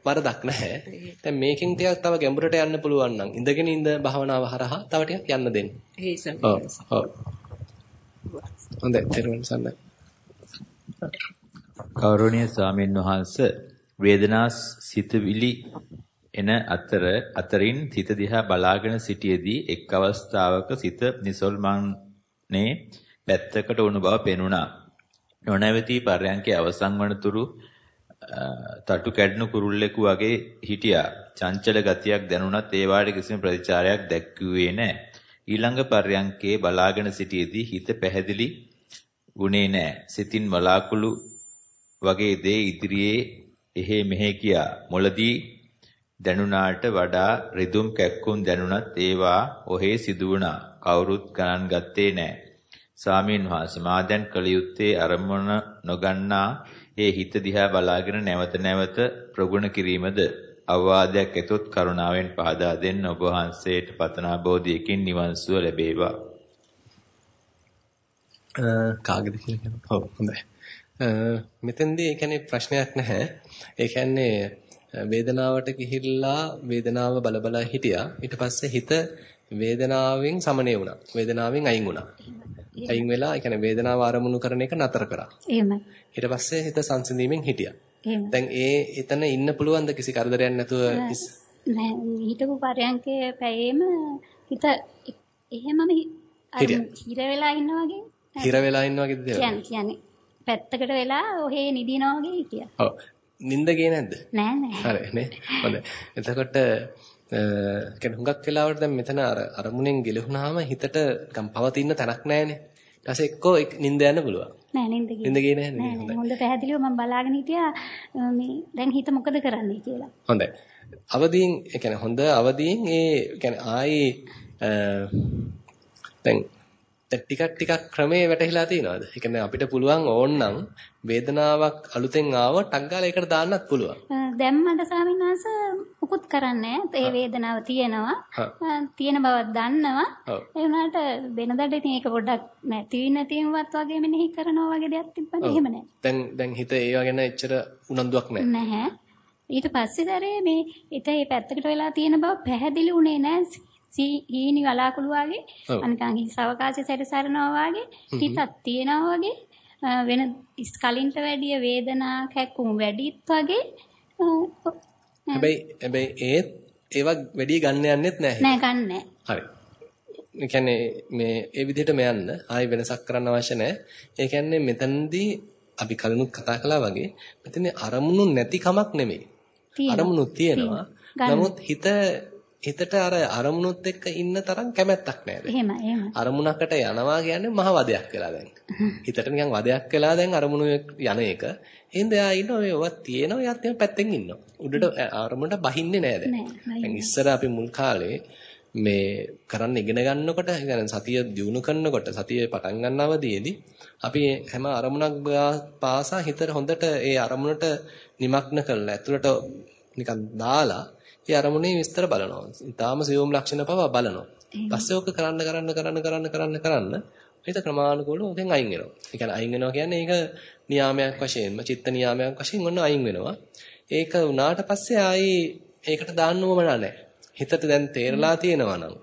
වරදක් නැහැ. දැන් මේකෙන් ටිකක් තව ගැඹුරට යන්න පුළුවන් නම් ඉඳගෙන ඉඳ භාවනාව හරහා තව ටිකක් යන්න දෙන්න. ඔව්. ඔව්. හොඳයි තෙරුවන් සරණයි. ගෞරවනීය ස්වාමීන් වහන්ස වේදනා සිතවිලි එන අතර අතරින් සිත දිහා බලාගෙන සිටියේදී එක් අවස්ථාවක සිත නිසල්මන්නේ පැත්තකට වුණු බව පෙනුණා. නොනැවතී පර්යන්කේ අවසන් වනතුරු තටු කැඩුණු කුරුල්ලෙකු වගේ හිටියා. චංචල ගතියක් දැනුණත් ඒ වාට කිසිම ප්‍රතිචාරයක් දැක්වුවේ නැහැ. ඊළඟ පර්යන්කේ බලාගෙන සිටියේදී හිත පැහැදිලි ගුණේ නැහැ. සිතින් වලාකුළු වගේ දේ ඉදිරියේ එහෙ මෙහෙ කියා. මොළදී දැනුණාට වඩා රිදුම් කැක්කුම් දැනුණත් ඒවා ඔහේ සිදු වුණා. කවුරුත් ගණන් ගත්තේ නැහැ. ස්වාමීන් වහන්සේ මා දැන් කළ යුත්තේ අරමුණ නොගන්නා ඒ හිත දිහා බලාගෙන නැවත නැවත ප්‍රගුණ කිරීමද අවවාදයක් ඇතොත් කරුණාවෙන් පහදා දෙන්න ඔබ වහන්සේට පතනා බෝධියකින් නිවන් සුව ලැබේවා. කාගෙද කියලා කියනවා. ඔව් හොඳයි. මෙතෙන්දී ඒ කියන්නේ ප්‍රශ්නයක් නැහැ. ඒ කියන්නේ වේදනාවට ගිහිල්ලා වේදනාව බලබලා හිටියා. ඊට පස්සේ හිත වේදනාවෙන් සමනය වුණා. වේදනාවෙන් අයින් වුණා. අයින් වෙලා ඒ කියන්නේ වේදනාව ආරමුණු කරන එක නතර කරා. එහෙමයි. ඊට පස්සේ හිත සංසිඳීමෙන් හිටියා. දැන් ඒ එතන ඉන්න පුළුවන්ද කිසි කරදරයක් නැතුව නෑ හිටපු පරයන්කේ පැයේම හිත එහෙමම හිර වෙලා ඉන්නා වගේ හිර වෙලා ඉන්නා වගේද කියන්නේ කියන්නේ පැත්තකට වෙලා ඔහේ නිදිනවා වගේ හිටියා. ඔව්. නිින්ද ගියේ නැද්ද? නෑ නෑ. හරි නේ. හොඳයි. එතකොට කියන්නේ හුඟක් වෙලාවට දැන් මෙතන අර අරමුණෙන් ගිලුණාම හිතට නිකන් පවතින තැනක් නැහැනේ. ඊට පස්සේ එක්කෝ නිින්ද යන්න පුළුවන්. නෑ නිින්ද ගියේ. නිින්ද ගියේ නැහැ නේද? හොඳ පැහැදිලිව මම බලාගෙන හිටියා මේ දැන් හිත මොකද කරන්නේ කියලා. හොඳයි. අවදීන් ඒ කියන්නේ හොඳ අවදීන් ඒ කියන්නේ ආයේ දැන් ටිකක් ටිකක් ක්‍රමේ වැටහිලා තියෙනවද? ඒ කියන්නේ අපිට පුළුවන් ඕන්නම් වේදනාවක් අලුතෙන් ආව ටක් ගාලා ඒකට දාන්නත් පුළුවන්. දැන් මට ස්වාමීන් වහන්සේ මුකුත් කරන්නේ ඒ වේදනාව තියෙනවා. තියෙන බවක් දන්නවා. ඒ වුණාට වෙනදාට ඉතින් ඒක පොඩ්ඩක් නැති නැතිවවත් වගේ මෙනෙහි කරනවා වගේ දෙයක් තිබ්බනේ එහෙම නැහැ. දැන් දැන් හිත ඒව ගැන එච්චර උනන්දුවක් නැහැ. නැහැ. ඊට පස්සේ දරේ මේ හිත මේ පැත්තකට වෙලා තියෙන බව පැහැදිලි උනේ නැහැ. හීනි වලාකුළු වගේ අනිකන් හිස් අවකාශය සැරසරනවා වගේ හිතක් තියෙනවා වගේ වෙන කලින්ට වැඩිය වේදනා කැක්කුම් වැඩිත් වගේ හැබැයි හැබැයි ඒත් ඒවා වැඩි ගන්න යන්නෙත් නැහැ. නෑ ගන්නෑ. හරි. ඒ කියන්නේ මේ ඒ විදිහටම යන්න ආයි වෙනසක් කරන්න අවශ්‍ය නැහැ. ඒ කියන්නේ මෙතනදී අපි කලිනුත් කතා කළා වගේ මෙතන අරමුණු නැති කමක් නෙමෙයි. අරමුණු තියෙනවා. නමුත් හිත හිතට අර අරමුණුත් එක්ක ඉන්න තරම් කැමැත්තක් නැහැ එහෙම එහෙම. අරමුණකට යනවා කියන්නේ මහ වදයක් වෙලා දැන්. හිතට නිකන් වදයක් වෙලා දැන් අරමුණු යන එක. එහෙනම් එයා ඉන්නවා මේ ඔවත් තියෙනවා එයාත් එහෙම පැත්තෙන් ඉන්නවා. උඩට අරමුණට බහින්නේ නැහැ දැන්. දැන් ඉස්සර අපි මුල් කාලේ මේ කරන්න ඉගෙන ගන්නකොට يعني සතිය දියුණු කරනකොට සතිය පටන් ගන්නවදීදී අපි හැම අරමුණක් පාසා හිතට හොඳට ඒ අරමුණට නිමග්න කරලා ඇතුළට නිකන් දාලා ඒ අරමුණේ විස්තර බලනවා. ඊටාම සියුම් ලක්ෂණ පවා බලනවා. පස්සේ ඕක කරන්න කරන්න කරන්න කරන්න කරන්න කරන්න හිත ක්‍රමානුකූලව ඔතෙන් අයින් වෙනවා. ඒ කියන්නේ අයින් වෙනවා කියන්නේ ඒක නියාමයක් වශයෙන්ම චිත්ත නියාමයක් වශයෙන් ඔන්න අයින් වෙනවා. ඒක උනාට පස්සේ ආයි ඒකට දාන්න ඕම නැහැ. හිතට දැන් තේරලා තියෙනවා නම්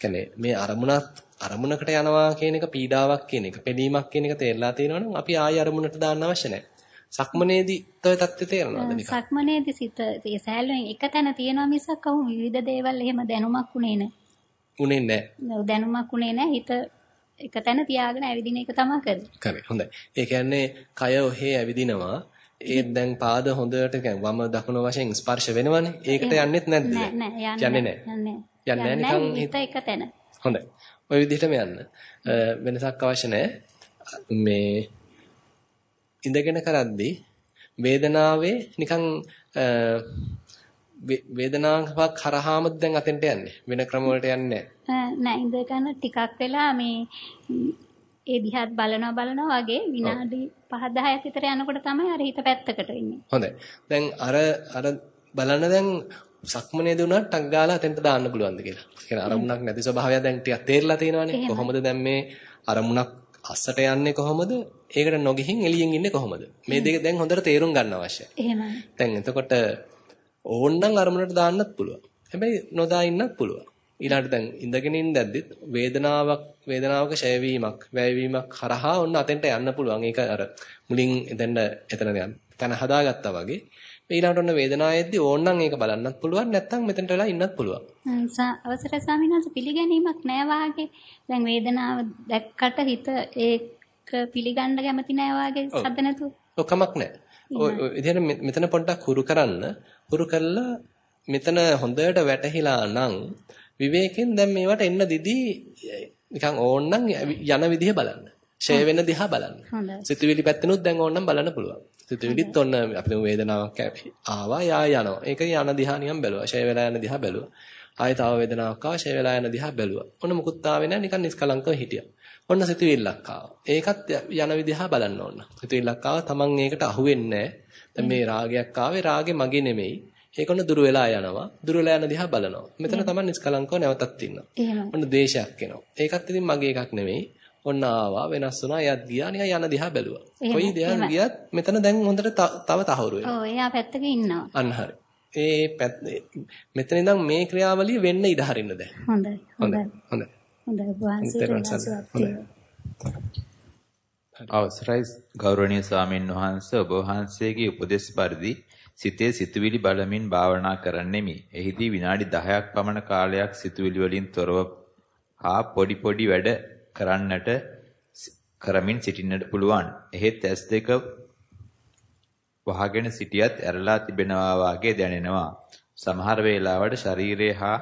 කියන්නේ මේ අරමුණත් අරමුණකට යනවා කියන එක පීඩාවක් කියන එක, පෙළීමක් කියන එක තේරලා තියෙනවා නම් අපි ආයි අරමුණට දාන්න අවශ්‍ය නැහැ. සක්මනේදී තව தත්ත්වය තේරෙනවද නිකන්? සක්මනේදී සිත ඒ සෑහලෙන් එක තැන තියෙනවා මිසක් අහු විවිධ දේවල් එහෙම දැනුමක් උනේ නැහැ. උනේ නැහැ. දැනුමක් උනේ නැහැ. හිත එක තැන තියාගෙන ඇවිදින එක තමයි කරන්නේ. කරේ. හොඳයි. ඒ කියන්නේ කය ඔහේ ඇවිදිනවා. ඒ දැන් පාද හොඳට කියන්නේ වම දකුණ වශයෙන් ස්පර්ශ වෙනවනේ. ඒකට යන්නෙත් නැද්ද? නෑ යන්නේ නැහැ. යන්නේ නැහැ. නිකන් හිත එක තැන. හොඳයි. ওই විදිහටම යන්න. වෙනසක් අවශ්‍ය නැහැ. මේ ඉඳගෙන කරද්දී වේදනාවේ නිකන් වේදනාවක් කරාම දැන් අතෙන්ට යන්නේ. වෙන ක්‍රම වලට යන්නේ නැහැ. නෑ ඉඳගෙන ටිකක් වෙලා මේ ඒ දිහාත් බලනවා බලනවා වගේ විනාඩි 5 10ක් විතර යනකොට තමයි අර හිත පැත්තකට වෙන්නේ හොඳයි. දැන් අර අර බලන දැන් සක්මනේදී උනත් ටක් ගාලා අතෙන්ට දාන්න පුළුවන්ද කියලා. ඒ කියන්නේ අරමුණක් නැති ස්වභාවය දැන් ටිකක් තේරලා තියෙනවානේ. කොහොමද දැන් මේ අරමුණක් අස්සට යන්නේ කොහොමද? ඒකට නොගිහින් එළියෙන් ඉන්නේ කොහොමද? මේ දෙක දැන් හොඳට තේරුම් ගන්න අවශ්‍යයි. එහෙමයි. දැන් එතකොට ඕන්නම් අරමුණට දාන්නත් පුළුවන්. හැබැයි නොදා ඉන්නත් පුළුවන්. ඊළඟට දැන් ඉඳගෙන ඉඳද්දිත් වේදනාවක් වේදනාවක ඡයවීමක් වැයවීමක් කරහා ඔන්න අතෙන්ට යන්න පුළුවන්. ඒක අර මුලින් එතන එතන යන තන හදාගත්තා වගේ. ඊළඟට ඔන්න වේදනාවෙද්දී ඕන්නම් ඒක බලන්නත් පුළුවන් නැත්නම් මෙතනට වෙලා ඉන්නත් පුළුවන්. අවසර ස්වාමීන් වහන්සේ පිළිගැනීමක් නෑ වාගේ. දැන් වේදනාව දැක්කට හිත ඒක පිළිගන්න කැමති නෑ වාගේ සද්ද නැතුව. ඔකමක් නෑ. ඔය විදිහට මෙතන පොඩ්ඩක් හුරු කරන්න. හුරු කළා මෙතන හොඳට වැටහිලා නම් විවේකයෙන් දැන් මේවට එන්න දිදී නිකන් ඕන්නම් යන විදිහ බලන්න. ෂේ වෙන දිහා බලන්න. සිතුවිලි පැත්තෙනුත් දැන් ඕන්නම් බලන්න පුළුවන්. සිතුවිලිත් ඔන්න අපිට වේදනාවක් ආවා යා යනවා. ඒක යන දිහා නිකන් බැලුවා. ෂේ වෙලා යන දිහා බැලුවා. ආයෙ තව වේදනාවක් ආවා ෂේ වෙලා යන දිහා බැලුවා. ඔන්න මුකුත් ආවේ නැහැ නිකන් නිස්කලංකව හිටියා. ඔන්න සිතුවිල්ලක් ආවා. ඒකත් යන විදිහ බලන්න ඕන. සිතුවිල්ලක් ආවා තමන් ඒකට අහු වෙන්නේ නැහැ. මේ රාගයක් ආවේ රාගේ මගේ නෙමෙයි. ඒක ඔන්න දුර වෙලා යනවා. දුර වෙලා යන දිහා බලනවා. මෙතන තමයි නිස්කලංකව නැවතත් ඉන්නවා. ඔන්න දේශයක් එනවා. ඒකත් ඉතින් මගේ එකක් නෙමෙයි. ඔන්න ආවා වෙනස් වුණා එයාත් ගියා නිකන් යන දිහා බැලුවා. කොයි දිහා ගියත් මෙතන දැන් හොඳට තව තහවුරු වෙනවා. ඔව් එයා පැත්තක ඉන්නවා. අන්න හරි. ඒ පැත්ත මෙතන ඉඳන් මේ ක්‍රියාවලිය වෙන්න ඉඩ හරින්න දැන්. හොඳයි. හොඳයි. හොඳයි. හොඳයි. අවසරයි ගෞරවනීය ස්වාමින් වහන්සේ ඔබ වහන්සේගේ උපදෙස් පරිදි සිතේ සිතුවිලි බලමින් භාවනා කරන්නෙමි. එහිදී විනාඩි 10ක් පමණ කාලයක් සිතුවිලි වලින් තොරව හා පොඩි පොඩි වැඩ කරන්නට කරමින් සිටින්නට පුළුවන්. එහෙත් ඇස් දෙක වහගෙන සිටියත් ඇරලා තිබෙනවා වාගේ දැනෙනවා. සමහර වේලාවට ශරීරය හා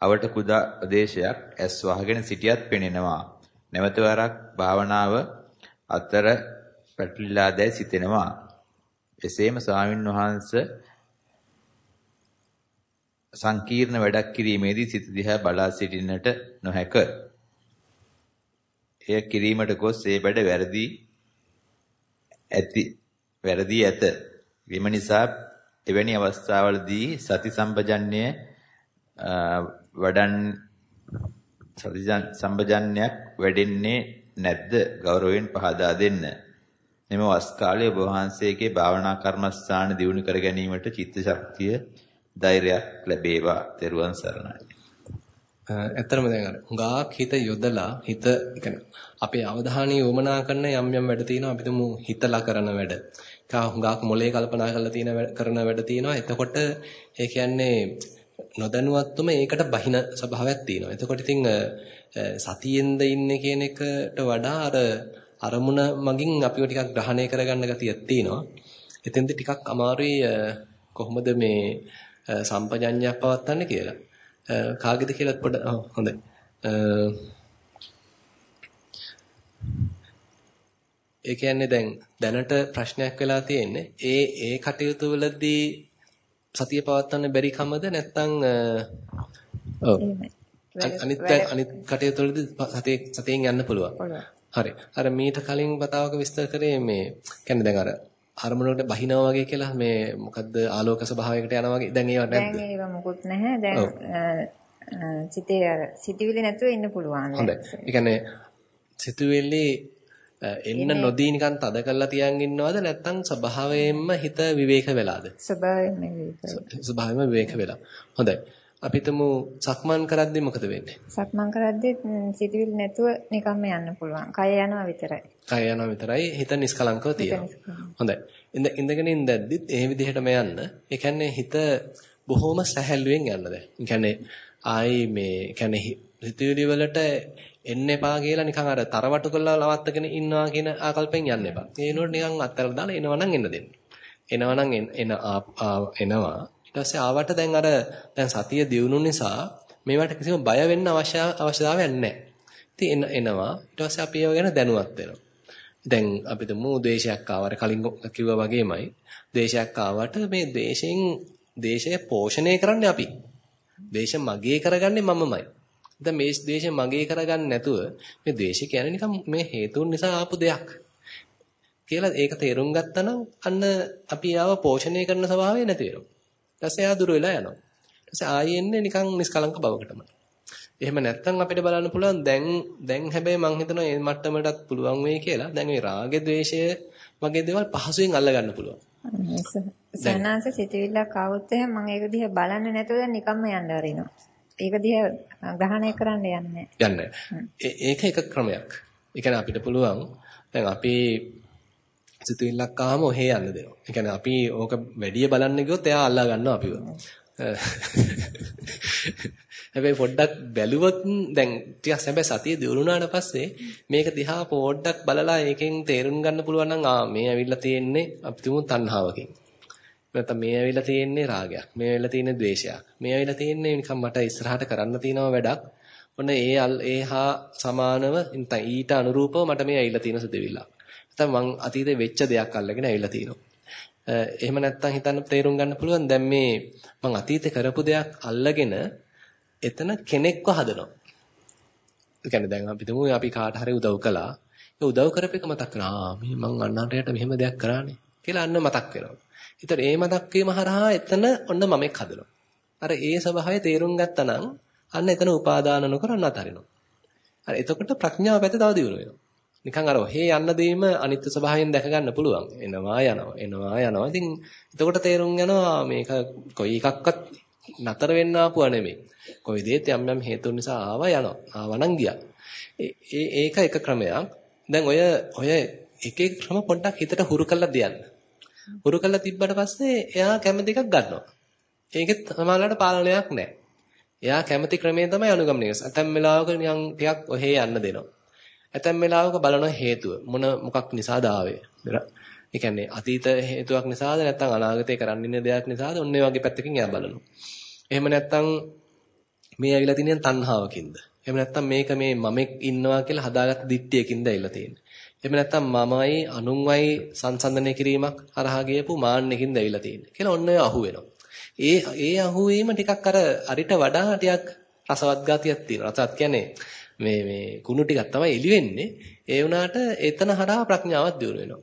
අවට කුඩා ප්‍රදේශයක් ඇස් වහගෙන සිටියත් පෙනෙනවා. නැවත වරක් භාවනාව අතර පැටලිලා දැයි සිතෙනවා. එසේම ස්වාමින් වහන්සේ සංකීර්ණ වැඩක් කිරීමේදී සිත දිහා බලා සිටින්නට නොහැක. එය කිරීමට ගොස් ඒ වැඩ වැරදි ඇති වැරදි ඇත. විම නිසා එවැනි අවස්ථාවලදී සති සම්පජන්‍ය වඩන් සති සම්පජන්‍යයක් වැඩෙන්නේ නැද්ද ගෞරවයෙන් පහදා දෙන්න. මෙම වස් කාලයේ ඔබ වහන්සේගේ භාවනා කර්මස්ථාන දියුණු කර ගැනීමට චිත්ත ශක්තිය ධෛර්යයක් ලැබේවා. ත්වන් සරණයි. ඇත්තටම දැන් අර හුඟක් හිත යොදලා හිත කියන්නේ අපේ අවධානය යොමනා කරන යම් යම් වැඩ තියෙනවා අපි තුමු හිතලා කරන වැඩ. ඒක හුඟක් මොලේ කල්පනා කරලා තියෙන කරන වැඩ තියෙනවා. එතකොට ඒ කියන්නේ නොදැනුවත්වම ඒකට බහින ස්වභාවයක් තියෙනවා. එතකොට ඉතින් සතියෙන්ද ඉන්නේ කියන එකට වඩා අර අරමුණ මගින් අපිව ටිකක් ග්‍රහණය කරගන්න ගතියක් තියෙනවා. එතෙන්ද ටිකක් අමාරුයි කොහොමද මේ සම්පජඤ්ඤයක් පවත්වන්නේ කියලා. කාගේද කියලා පොඩ හොඳයි. ඒ කියන්නේ දැන් දැනට ප්‍රශ්නයක් වෙලා තියෙන්නේ ඒ ඒ කටයුතු වලදී සතිය පවත්වන්න බැරි කමද නැත්නම් ඔව් අනිත් අනිත් කටයුතු වලදී සතිය සතියෙන් යන්න පුළුවන්. හරි. අර මීට කලින් වතාවක විස්තර කරේ මේ කියන්නේ දැන් අර අරමුණකට බහිනවා වගේ කියලා මේ මොකද්ද ආලෝක ස්වභාවයකට යනවා වගේ දැන් ඒව නැද්ද? දැන් ඒව මොකුත් නැහැ. දැන් සිතේ අර සිතවිලි නැතුව ඉන්න පුළුවන්. හොඳයි. ඒ කියන්නේ සිතුවිලි එන්න නොදී නිකන් තද කරලා තියන් ඉන්නවද නැත්නම් ස්වභාවයෙන්ම හිත විවේක වෙලාද? ස්වභාවයෙන්ම විවේක. ස්වභාවයෙන්ම විවේක වෙලා. හොඳයි. අපිටම සක්මන් කරද්දී මොකද වෙන්නේ? සක්මන් කරද්දී සිතවිලි නැතුව නිකම්ම යන්න පුළුවන්. කය යනවා විතරයි. කය යනවා විතරයි. හිත නිස්කලංකව තියෙනවා. හොඳයි. ඉඳ ඉඳගෙන ඉඳද්දිත් ඒ විදිහටම යන්න. ඒ කියන්නේ හිත බොහොම සැහැල්ලුවෙන් යන්න දැන්. ඒ කියන්නේ ආයි මේ කියන්නේ හිතවිලි වලට එන්න එපා කියලා නිකන් අර තරවටු කරලා ලවත්තගෙන ඉන්නවා කියන ආකල්පෙන් යන්න එපා. ඒ නෝට නිකන් අත්හැරලා දාලා එනවනම් එන්න දෙන්න. එනවනම් එන එනවා. ඊට පස්සේ ආවට දැන් අර දැන් සතිය දියුණු නිසා මේවට කිසිම බය වෙන්න අවශ්‍ය අවශ්‍යතාවයක් නැහැ. ඉතින් එනවා. ඊට පස්සේ අපි ඒව ගැන දැනුවත් වෙනවා. දැන් අපිට මූ ද්වේෂයක් ආවර කලින් කිව්වා වගේමයි. ද්වේෂයක් ආවට මේ ද්වේෂයෙන් ද්වේෂය පෝෂණය කරන්නේ අපි. ද්වේෂ මගේ කරගන්නේ මමමයි. දැන් මේ ද්වේෂය මගේ කරගන්න නැතුව මේ ද්වේෂය කියන්නේ නිකන් මේ හේතුන් නිසා ආපු දෙයක්. කියලා ඒක තේරුම් ගත්තා නම් අන්න අපි ආව පෝෂණය කරන ස්වභාවය නැති වෙනවා. ඊපස්සේ ආ දුර වෙලා යනවා. ඊපස්සේ ආයෙ එන්නේ නිකන් නිස්කලංක බවකටම. එහෙම නැත්නම් අපිට බලන්න පුළුවන් දැන් දැන් හැබැයි මං හිතනවා මේ මට්ටමටත් පුළුවන් වෙයි කියලා. දැන් මේ රාගය, ద్వේෂය වගේ දේවල් පහසුවෙන් අල්ල ගන්න පුළුවන්. සනාස සිතවිල්ලක් ආවොත් එහෙනම් මම ඒක දිහා බලන්නේ නැතුව දැන් නිකම්ම යන්න අරිනවා. ඒක දිහා ග්‍රහණය කරන්න යන්නේ යන්නේ. ඒක එක ක්‍රමයක්. ඒ කියන්නේ අපිට පුළුවන් දැන් අපි සිතුවිල්ලක් ආවම ඔහේ යන්න දෙනවා. ඒ කියන්නේ අපි ඕක වැඩි බලන්න ගියොත් එයා අල්ලා ගන්නවා අපිව. හැබැයි පොඩ්ඩක් බැලුවොත් දැන් ටිකක් හැබැයි සතිය දිනුනාට පස්සේ මේක දිහා පොඩ්ඩක් බලලා ඒකෙන් තේරුම් ගන්න පුළුවන් නම් ආ මේ ඇවිල්ලා තියෙන්නේ අපි තුමු තණ්හාවකින්. නැත්නම් මේ ඇවිල්ලා තියෙන්නේ රාගයක්. මේ ඇවිල්ලා තියෙන්නේ ද්වේෂයක්. මේ ඇවිල්ලා තියෙන්නේ නිකන් මට ඉස්සරහට කරන්න තියෙනව වැඩක්. ඔන්න ඒ ඒහා සමානව නැත්නම් ඊට අනුරූපව මට මේ ඇවිල්ලා තියෙන සුදෙවිල්ලක්. නැත්නම් මං අතීතේ වෙච්ච දෙයක් අල්ලගෙන ඇවිල්ලා තියෙනවා. එහෙම නැත්නම් හිතන්න තේරුම් ගන්න පුළුවන් දැන් මේ මං අතීතේ කරපු දෙයක් අල්ලගෙන එතන කෙනෙක්ව හදනවා. ඒ කියන්නේ දැන් අපි තුමු අපි කාට හරි උදව් කළා. ඒ උදව් කරපේක මතක් කරනවා. ආ මේ මං අන්නන්ටයට මෙහෙම දෙයක් කරානේ කියලා අන්න මතක් වෙනවා. ඒතර ඒ මතක් වීම හරහා එතන ඔන්න මමෙක් හදනවා. අර ඒ ස්වභාවය තේරුම් ගත්තා නම් අන්න එතන උපාදාන නොකර අන්නතරිනවා. අර එතකොට ප්‍රඥාව පැත්තේ තව දියුණු වෙනවා. නිකන් අර ඔහේ යන්න දෙීම අනිත්‍ය ස්වභාවයෙන් දැක ගන්න පුළුවන්. එනවා යනවා එනවා යනවා. ඉතින් එතකොට තේරුම් යනවා මේක කොයි එකක්වත් නතර වෙන්න ආපුවා නෙමෙයි. කොයි දෙයත් යම් යම් හේතුන් නිසා ආවා යනවා. ආවනම් ගියා. ඒ ඒක එක ක්‍රමයක්. දැන් ඔය ඔය එක එක ක්‍රම පොඩ්ඩක් හිතට හුරු කරලා දියන්න. හුරු කරලා තිබ්බට පස්සේ එයා කැමති එකක් ගන්නවා. ඒකෙත් සමානලට පාලනයක් නැහැ. එයා කැමති ක්‍රමය තමයි අනුගමනය කරන්නේ. ඇතැම් වෙලාවක නිකන් ටිකක් ඔහේ යන්න දෙනවා. ඇතැම් වෙලාවක බලන හේතුව මොන මොකක් නිසාද ආවේ. ඒ කියන්නේ අතීත හේතුවක් නිසාද නැත්නම් අනාගතේ කරන්න ඉන්න දෙයක් නිසාද ඔන්න ඒ වගේ පැත්තකින් එයා බලනවා. එහෙම නැත්නම් මේ ඇවිල්ලා තියෙන තණ්හාවකින්ද? එහෙම නැත්නම් මේක මේ මමෙක් ඉන්නවා කියලා හදාගත්ත දිට්ඨියකින්ද ඇවිල්ලා තියෙන්නේ. එහෙම නැත්නම් මමයි අනුන්වයි සංසන්දනය කිරීමක් හරහා ගියපු මාන්නෙකින්ද ඇවිල්ලා තියෙන්නේ. කියලා ඔන්න ඔය අහු වෙනවා. ඒ ඒ අහුවීම ටිකක් අර අරිට වඩා ටිකක් රසවත් ගතියක් තියෙනවා. රසවත් කියන්නේ මේ මේ කුණු ටිකක් තමයි එළි වෙන්නේ. ඒ වුණාට එතන හරහා ප්‍රඥාවක් දියුණු වෙනවා.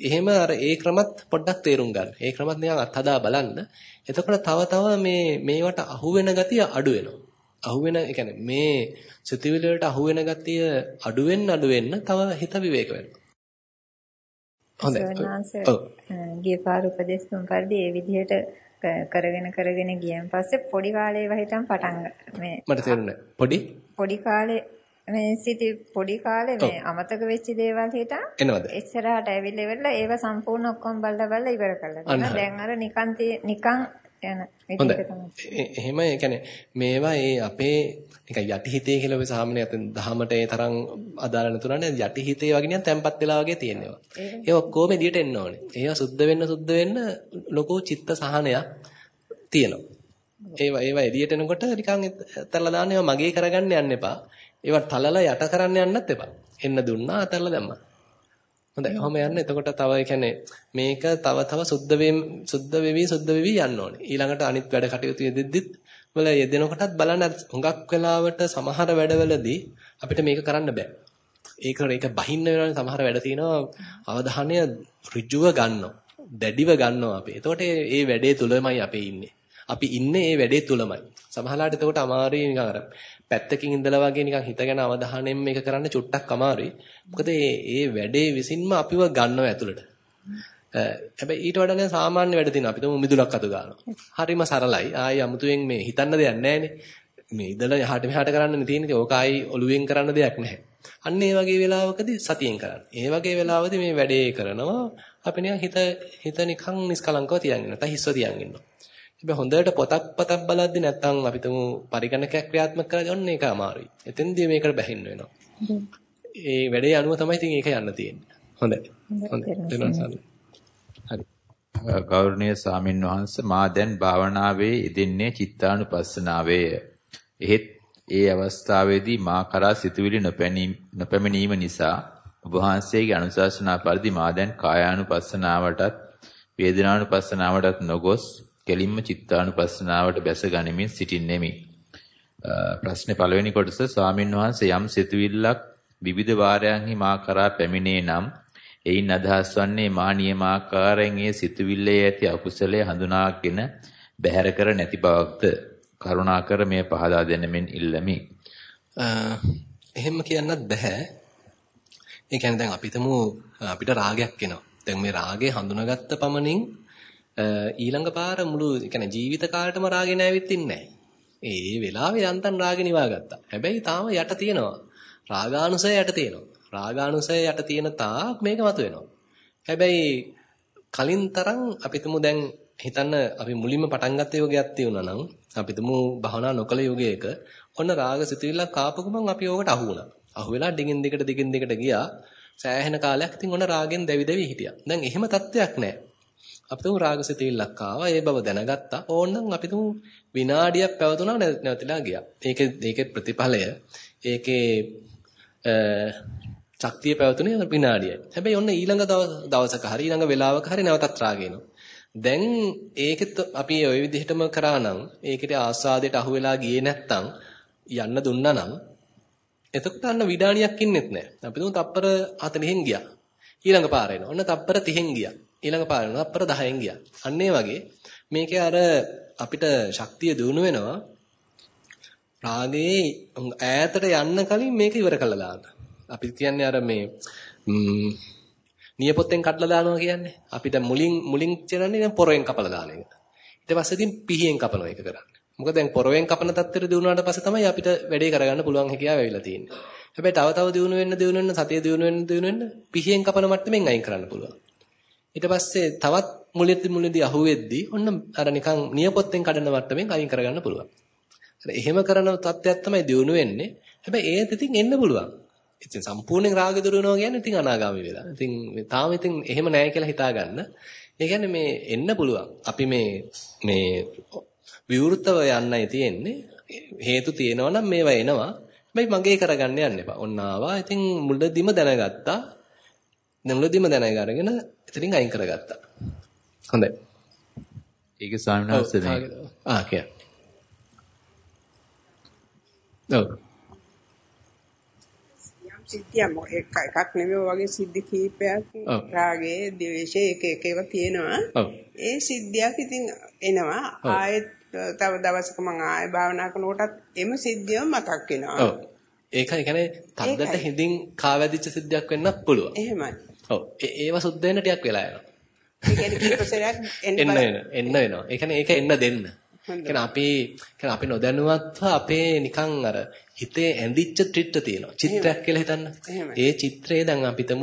එහෙම අර ඒ ක්‍රමත් පොඩ්ඩක් තේරුම් ගන්න. ඒ ක්‍රමත් නිකන් අත්හදා බලන්න. එතකොට තව තව මේ මේවට අහු වෙන ගතිය අඩු වෙනවා. අහු වෙන කියන්නේ මේ සිතුවිලි වලට අහු වෙන ගතිය අඩු වෙන්න අඩු වෙන්න තව හිත විවේක වෙනවා. හොඳයි. ඔව්. ගිය පාර උපදේශ තුන් පරිදි ඒ විදිහට කරගෙන කරගෙන ගියන් පස්සේ පොඩි කාලේ වහිටම් පටන් මේ මට තේරුණා පොඩි පොඩි කාලේ මේ සිටි පොඩි කාලේ මේ අමතක වෙච්ච දේවල් හිටා එනවද ඉස්සරහට ඇවිල්ලා ඉවරලා ඒව සම්පූර්ණ ඔක්කොම බලලා බලලා ඉවර කළා. දැන් අර නිකන් නිකන් යන. එහෙම ඒ කියන්නේ මේවා ඒ අපේ නිකන් යටිහිතේ කියලා ඔය සාමාන්‍ය අතන දහමට ඒ තරම් අදාළ නැතුණානේ යටිහිතේ වගේ නිකන් තැම්පත් වෙලා වගේ තියෙනවා. ඒ ඔක්කොම එළියට එන්න ඕනේ. ඒවා සුද්ධ වෙන්න සුද්ධ වෙන්න ලොකු චිත්ත සහනයක් තියෙනවා. ඒවා ඒවා එළියට එනකොට නිකන් තරලා දාන්න ඒවා මගේ කරගන්න යන්න එපා. ඒවා තලලා යට කරන්න යන්නත් එපා. එන්න දුන්නා අතල්ලා දැම්මා. හොඳයි. ඔහොම යන්න. එතකොට තව කියන්නේ මේක තව තව සුද්ධ වෙම් සුද්ධ වෙවි සුද්ධ වෙවි යන්න ඕනේ. ඊළඟට අනිත් වැඩ කටයුතු යෙදෙද්දිත් වල යෙදෙනකොටත් බලන්න හුඟක් වෙලාවට සමහර වැඩවලදී අපිට මේක කරන්න බෑ. ඒක ඒක බහින්න වෙනවනේ සමහර වැඩ තියෙනවා අවධානය ඍජුව ගන්නවා. දැඩිව ගන්නවා අපි. එතකොට මේ වැඩේ තුලමයි අපි ඉන්නේ. අපි ඉන්නේ මේ වැඩේ තුලමයි. සමහරවිට එතකොට අමාරුයි නිකන් අර පැත්තකින් ඉඳලා වගේ නිකන් හිතගෙන අවධානයෙන් මේක කරන්න චුට්ටක් අමාරුයි. මොකද මේ මේ වැඩේ විසින්ම අපිව ගන්නව ඇතුළට. හැබැයි ඊට වඩා දැන් සාමාන්‍ය වැඩ තියෙනවා. අපි තුමු මිදුලක් අතු ගන්නවා. හරිම සරලයි. ආයි අමුතුවෙන් මේ හිතන්න දෙයක් නැහැ මේ ඉඳලා යහට මෙහාට කරන්න තියෙන්නේ. ඕක ආයි ඔලුවෙන් කරන්න දෙයක් නැහැ. අන්න ඒ වගේ වෙලාවකදී සතියෙන් කරන්න. ඒ වගේ වෙලාවදී මේ වැඩේ කරනවා අපි නිකන් හිත හිත නිකන් නිස්කලංකව තියන් ඉන්න. නැත්නම් හිස්ව තියන් ඉන්නවා. හැබැයි හොඳට පොතක් පතක් බලද්දි නැත්නම් අපි තුමු පරිගණකයක් ක්‍රියාත්මක කරලා ගන්න එක අමාරුයි. එතෙන්දී මේකට බැහැින්න වෙනවා. ඒ වැඩේ අනුව තමයි ඉතින් ඒක යන්න තියෙන්නේ. හොඳයි. හොඳයි. හරි. ගෞරවනීය ස්වාමින් වහන්සේ මා දැන් භාවනාවේ යෙදෙන්නේ චිත්තානුපස්සනාවේය. එහෙත් ඒ අවස්ථාවේදී මා කරා සිතුවිලි නොපැමිණීම නිසා ඔබ වහන්සේගේ අනුශාසනා පරිදි මා දැන් කායානුපස්සනාවටත් වේදනානුපස්සනාවටත් නොගොස් කෙලින්ම චිත්තානුපස්සනාවට බැස ගනිමින් සිටින්නෙමි. ප්‍රශ්නේ පළවෙනි කොටස ස්වාමින් වහන්සේ යම් සිතුවිල්ලක් විවිධ වාරයන්හි මා කරා පැමිණේ නම් එයින් අදහස් වන්නේ මා නියමාකාරයෙන් ඒ සිතුවිල්ලේ ඇති අකුසලයේ හඳුනාගෙන බැහැර කර නැති බවක්ද කරුණාකර මේ පහදා දෙනෙමින් ඉල්ලමි. එහෙම කියන්නත් බෑ. ඒ කියන්නේ දැන් අපිටම අපිට රාගයක් එනවා. දැන් මේ රාගය හඳුනාගත්ත පමණින් ඊළඟ පාර මුළු කියන්නේ ජීවිත කාලෙටම රාගේ නැවිත් ඉන්නේ ඒ වෙලාවේ යන්තම් රාගේ නිවා ගත්තා. හැබැයි තාම යට තියෙනවා. රාගානුසය යට තියෙනවා. රාගානුසය යට තියෙන තාක් මේක මතුවෙනවා. හැබැයි කලින් තරම් අපි තුමු දැන් හිතන්න අපි මුලින්ම පටන් ගත්ත යෝගයක් තියුණා නම් අපි තුමු භවනා නොකල යෝගයක ඔන්න රාග සිතුවිල්ලක් ආපු ගමන් අපි ඕකට අහු වුණා. අහු වෙලා ඩිගින් දිගට ඩිගින් දිගට ගියා. සෑහෙන කාලයක් ඉතින් ඔන්න රාගෙන් දැවි දැවි හිටියා. දැන් එහෙම තත්ත්වයක් නැහැ. අපි තුමු රාගසිතවිල්ලක් ආවා. ඒ බව දැනගත්තා. ඕනනම් අපි තුමු විනාඩියක් පැවතුණා නැවතිලා ගියා. ඒකේ ඒකේ ප්‍රතිඵලය ඒකේ ශක්තිය පැවතුනේ විනාඩියයි. හැබැයි ඔන්න ඊළඟ දවසක හරි ඊළඟ වෙලාවක හරි නැවතත් රාගේනවා. දැන් ඒකෙත් අපි ওই විදිහටම කරා නම් ඒකට ආස්වාදයට අහු වෙලා ගියේ නැත්තම් යන්න දුන්නා නම් එතකොට අන්න විඩානියක් ඉන්නෙත් නැහැ. අපි තුමු තප්පර 40න් ගියා. ඊළඟ පාර එනවා. ඔන්න තප්පර 30න් ගියා. ඊළඟ පාර වෙනවා අපර 10න් ගියා. අන්න ඒ වගේ මේකේ අර අපිට ශක්තිය දිනු වෙනවා රාගේ ඈතට යන්න කලින් මේක ඉවර කළා දාන්න. අපි කියන්නේ අර මේ නියපොත්තෙන් කඩලා දානවා කියන්නේ. අපිට මුලින් මුලින් කියන්නේ දැන් පොරවෙන් කපලා දාන එක. ඊට පස්සේ ඉතින් පිහියෙන් කපනවා ඒක කරන්නේ. මොකද දැන් පොරවෙන් කපන තත්ත්වෙට දිනුනාට පස්සේ තමයි අපිට වැඩේ කරගන්න පුළුවන් හැකියාව ඇවිල්ලා තියෙන්නේ. හැබැයි තව තව දිනු වෙන්න දිනු වෙන්න සතිය දිනු වෙන්න දිනු වෙන්න පිහියෙන් කපන මට්ටමින් අයින් කරන්න පුළුවන්. ඊට පස්සේ තවත් මුලෙදි මුලෙදි අහුවෙද්දී ඔන්න අර නිකන් නියපොත්තෙන් කඩන මට්ටමින් අයින් කරගන්න පුළුවන්. හරි එහෙම කරන තත්ත්වයක් තමයි දියුණු වෙන්නේ. හැබැයි ඒත් ඉතින් එන්න පුළුවන්. ඉතින් සම්පූර්ණයෙන් රාග දුර වෙනවා කියන්නේ ඉතින් අනාගාමී වෙලා. ඉතින් තාම ඉතින් එහෙම නැහැ කියලා හිතා ගන්න. ඒ කියන්නේ මේ එන්න පුළුවන්. අපි මේ මේ විවෘතව යන්නයි තියෙන්නේ. හේතු තියෙනවා නම් මේවා එනවා. හැබැයි මගේ කරගන්න යන්න එපා. ඔන්න ආවා. ඉතින් මුලදිම දැනගත්තා. මුලදිම දැනගගෙන එතනින් අයින් කරගත්තා. හොඳයි. ඒක ස්වාමීන් වහන්සේ මේ ආ කියන්න. ඔව්. යම් සිද්ධියක් එක එකක් නෙමෙයි වගේ සිද්ධි කීපයක් රාගයේ ද්වේෂයේ එක එක ඒවා තියෙනවා. ඒ සිද්ධියක් ඉතින් එනවා ආයෙත් තව දවසක මම ආයෙ භාවනා කරනකොටත් එම සිද්ධියම මතක් වෙනවා. ඔව්. ඒකයි කියන්නේ තද්දට හිඳින් කාවැදිච්ච සිද්ධියක් වෙන්නත් පුළුවන්. එහෙමයි. ඔව් ඒව සුද්ධ වෙන්න ටිකක් වෙලා යනවා. ඒ කියන්නේ කීපසරයක් එන්න එන්න වෙනවා. ඒ කියන්නේ ඒක එන්න දෙන්න. කියන්නේ අපි කියන්නේ අපි නොදැනුවත්ව අපේ නිකන් අර හිතේ ඇඳිච්ච ත්‍රිත්ත තියෙනවා. චිත්‍රයක් කියලා හිතන්න. ඒ චිත්‍රය දැන් අපිටම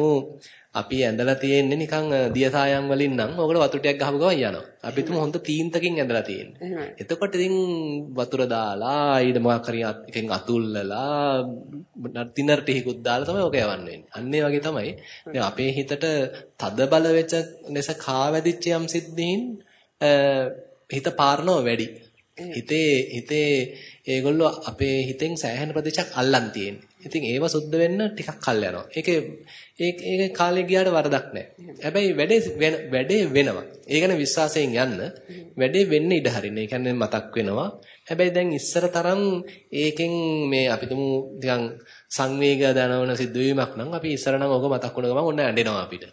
අපි ඇඳලා තියෙන්නේ නිකන් දියසායම් වලින් නම් ඕකට වතුර ටිකක් ගහපු ගමන් යනවා. අපි තුමු හොඳ තීන්තකින් ඇඳලා තියෙන්නේ. එතකොට ඉතින් වතුර දාලා ඊට මොකක් හරි එකෙන් අතුල්ලලා තිනර ටිකකුත් දාලා තමයි ඔක යවන්න වෙන්නේ. අන්න ඒ වගේ තමයි. දැන් අපේ හිතට තද බල වෙච්ච ලෙස කාවැදිච්ච යම් සිද්ධීන් හිත පාරනව වැඩි. හිතේ හිතේ ඒගොල්ලෝ අපේ හිතෙන් සෑහෙන ප්‍රදේශයක් අල්ලන් තියෙන්නේ. ඉතින් ඒව සුද්ධ වෙන්න ටිකක් කල් යනවා. ඒකේ ඒක ඒක කාලේ ගියාට වරදක් නැහැ. හැබැයි වැඩේ වැඩේ වෙනවා. ඒ ගැන විශ්වාසයෙන් යන්න වැඩේ වෙන්න ඉඩ හරින්න. ඒ කියන්නේ මතක් වෙනවා. හැබැයි දැන් ඉස්සර තරම් ඒකෙන් මේ අපි තුමු ටිකන් සංවේග දනවන සිදුවීමක් නම් අපි ඉස්සර නම් ඕක මතක් වුණ ගමන් ඔන්න ඇඬෙනවා අපිට.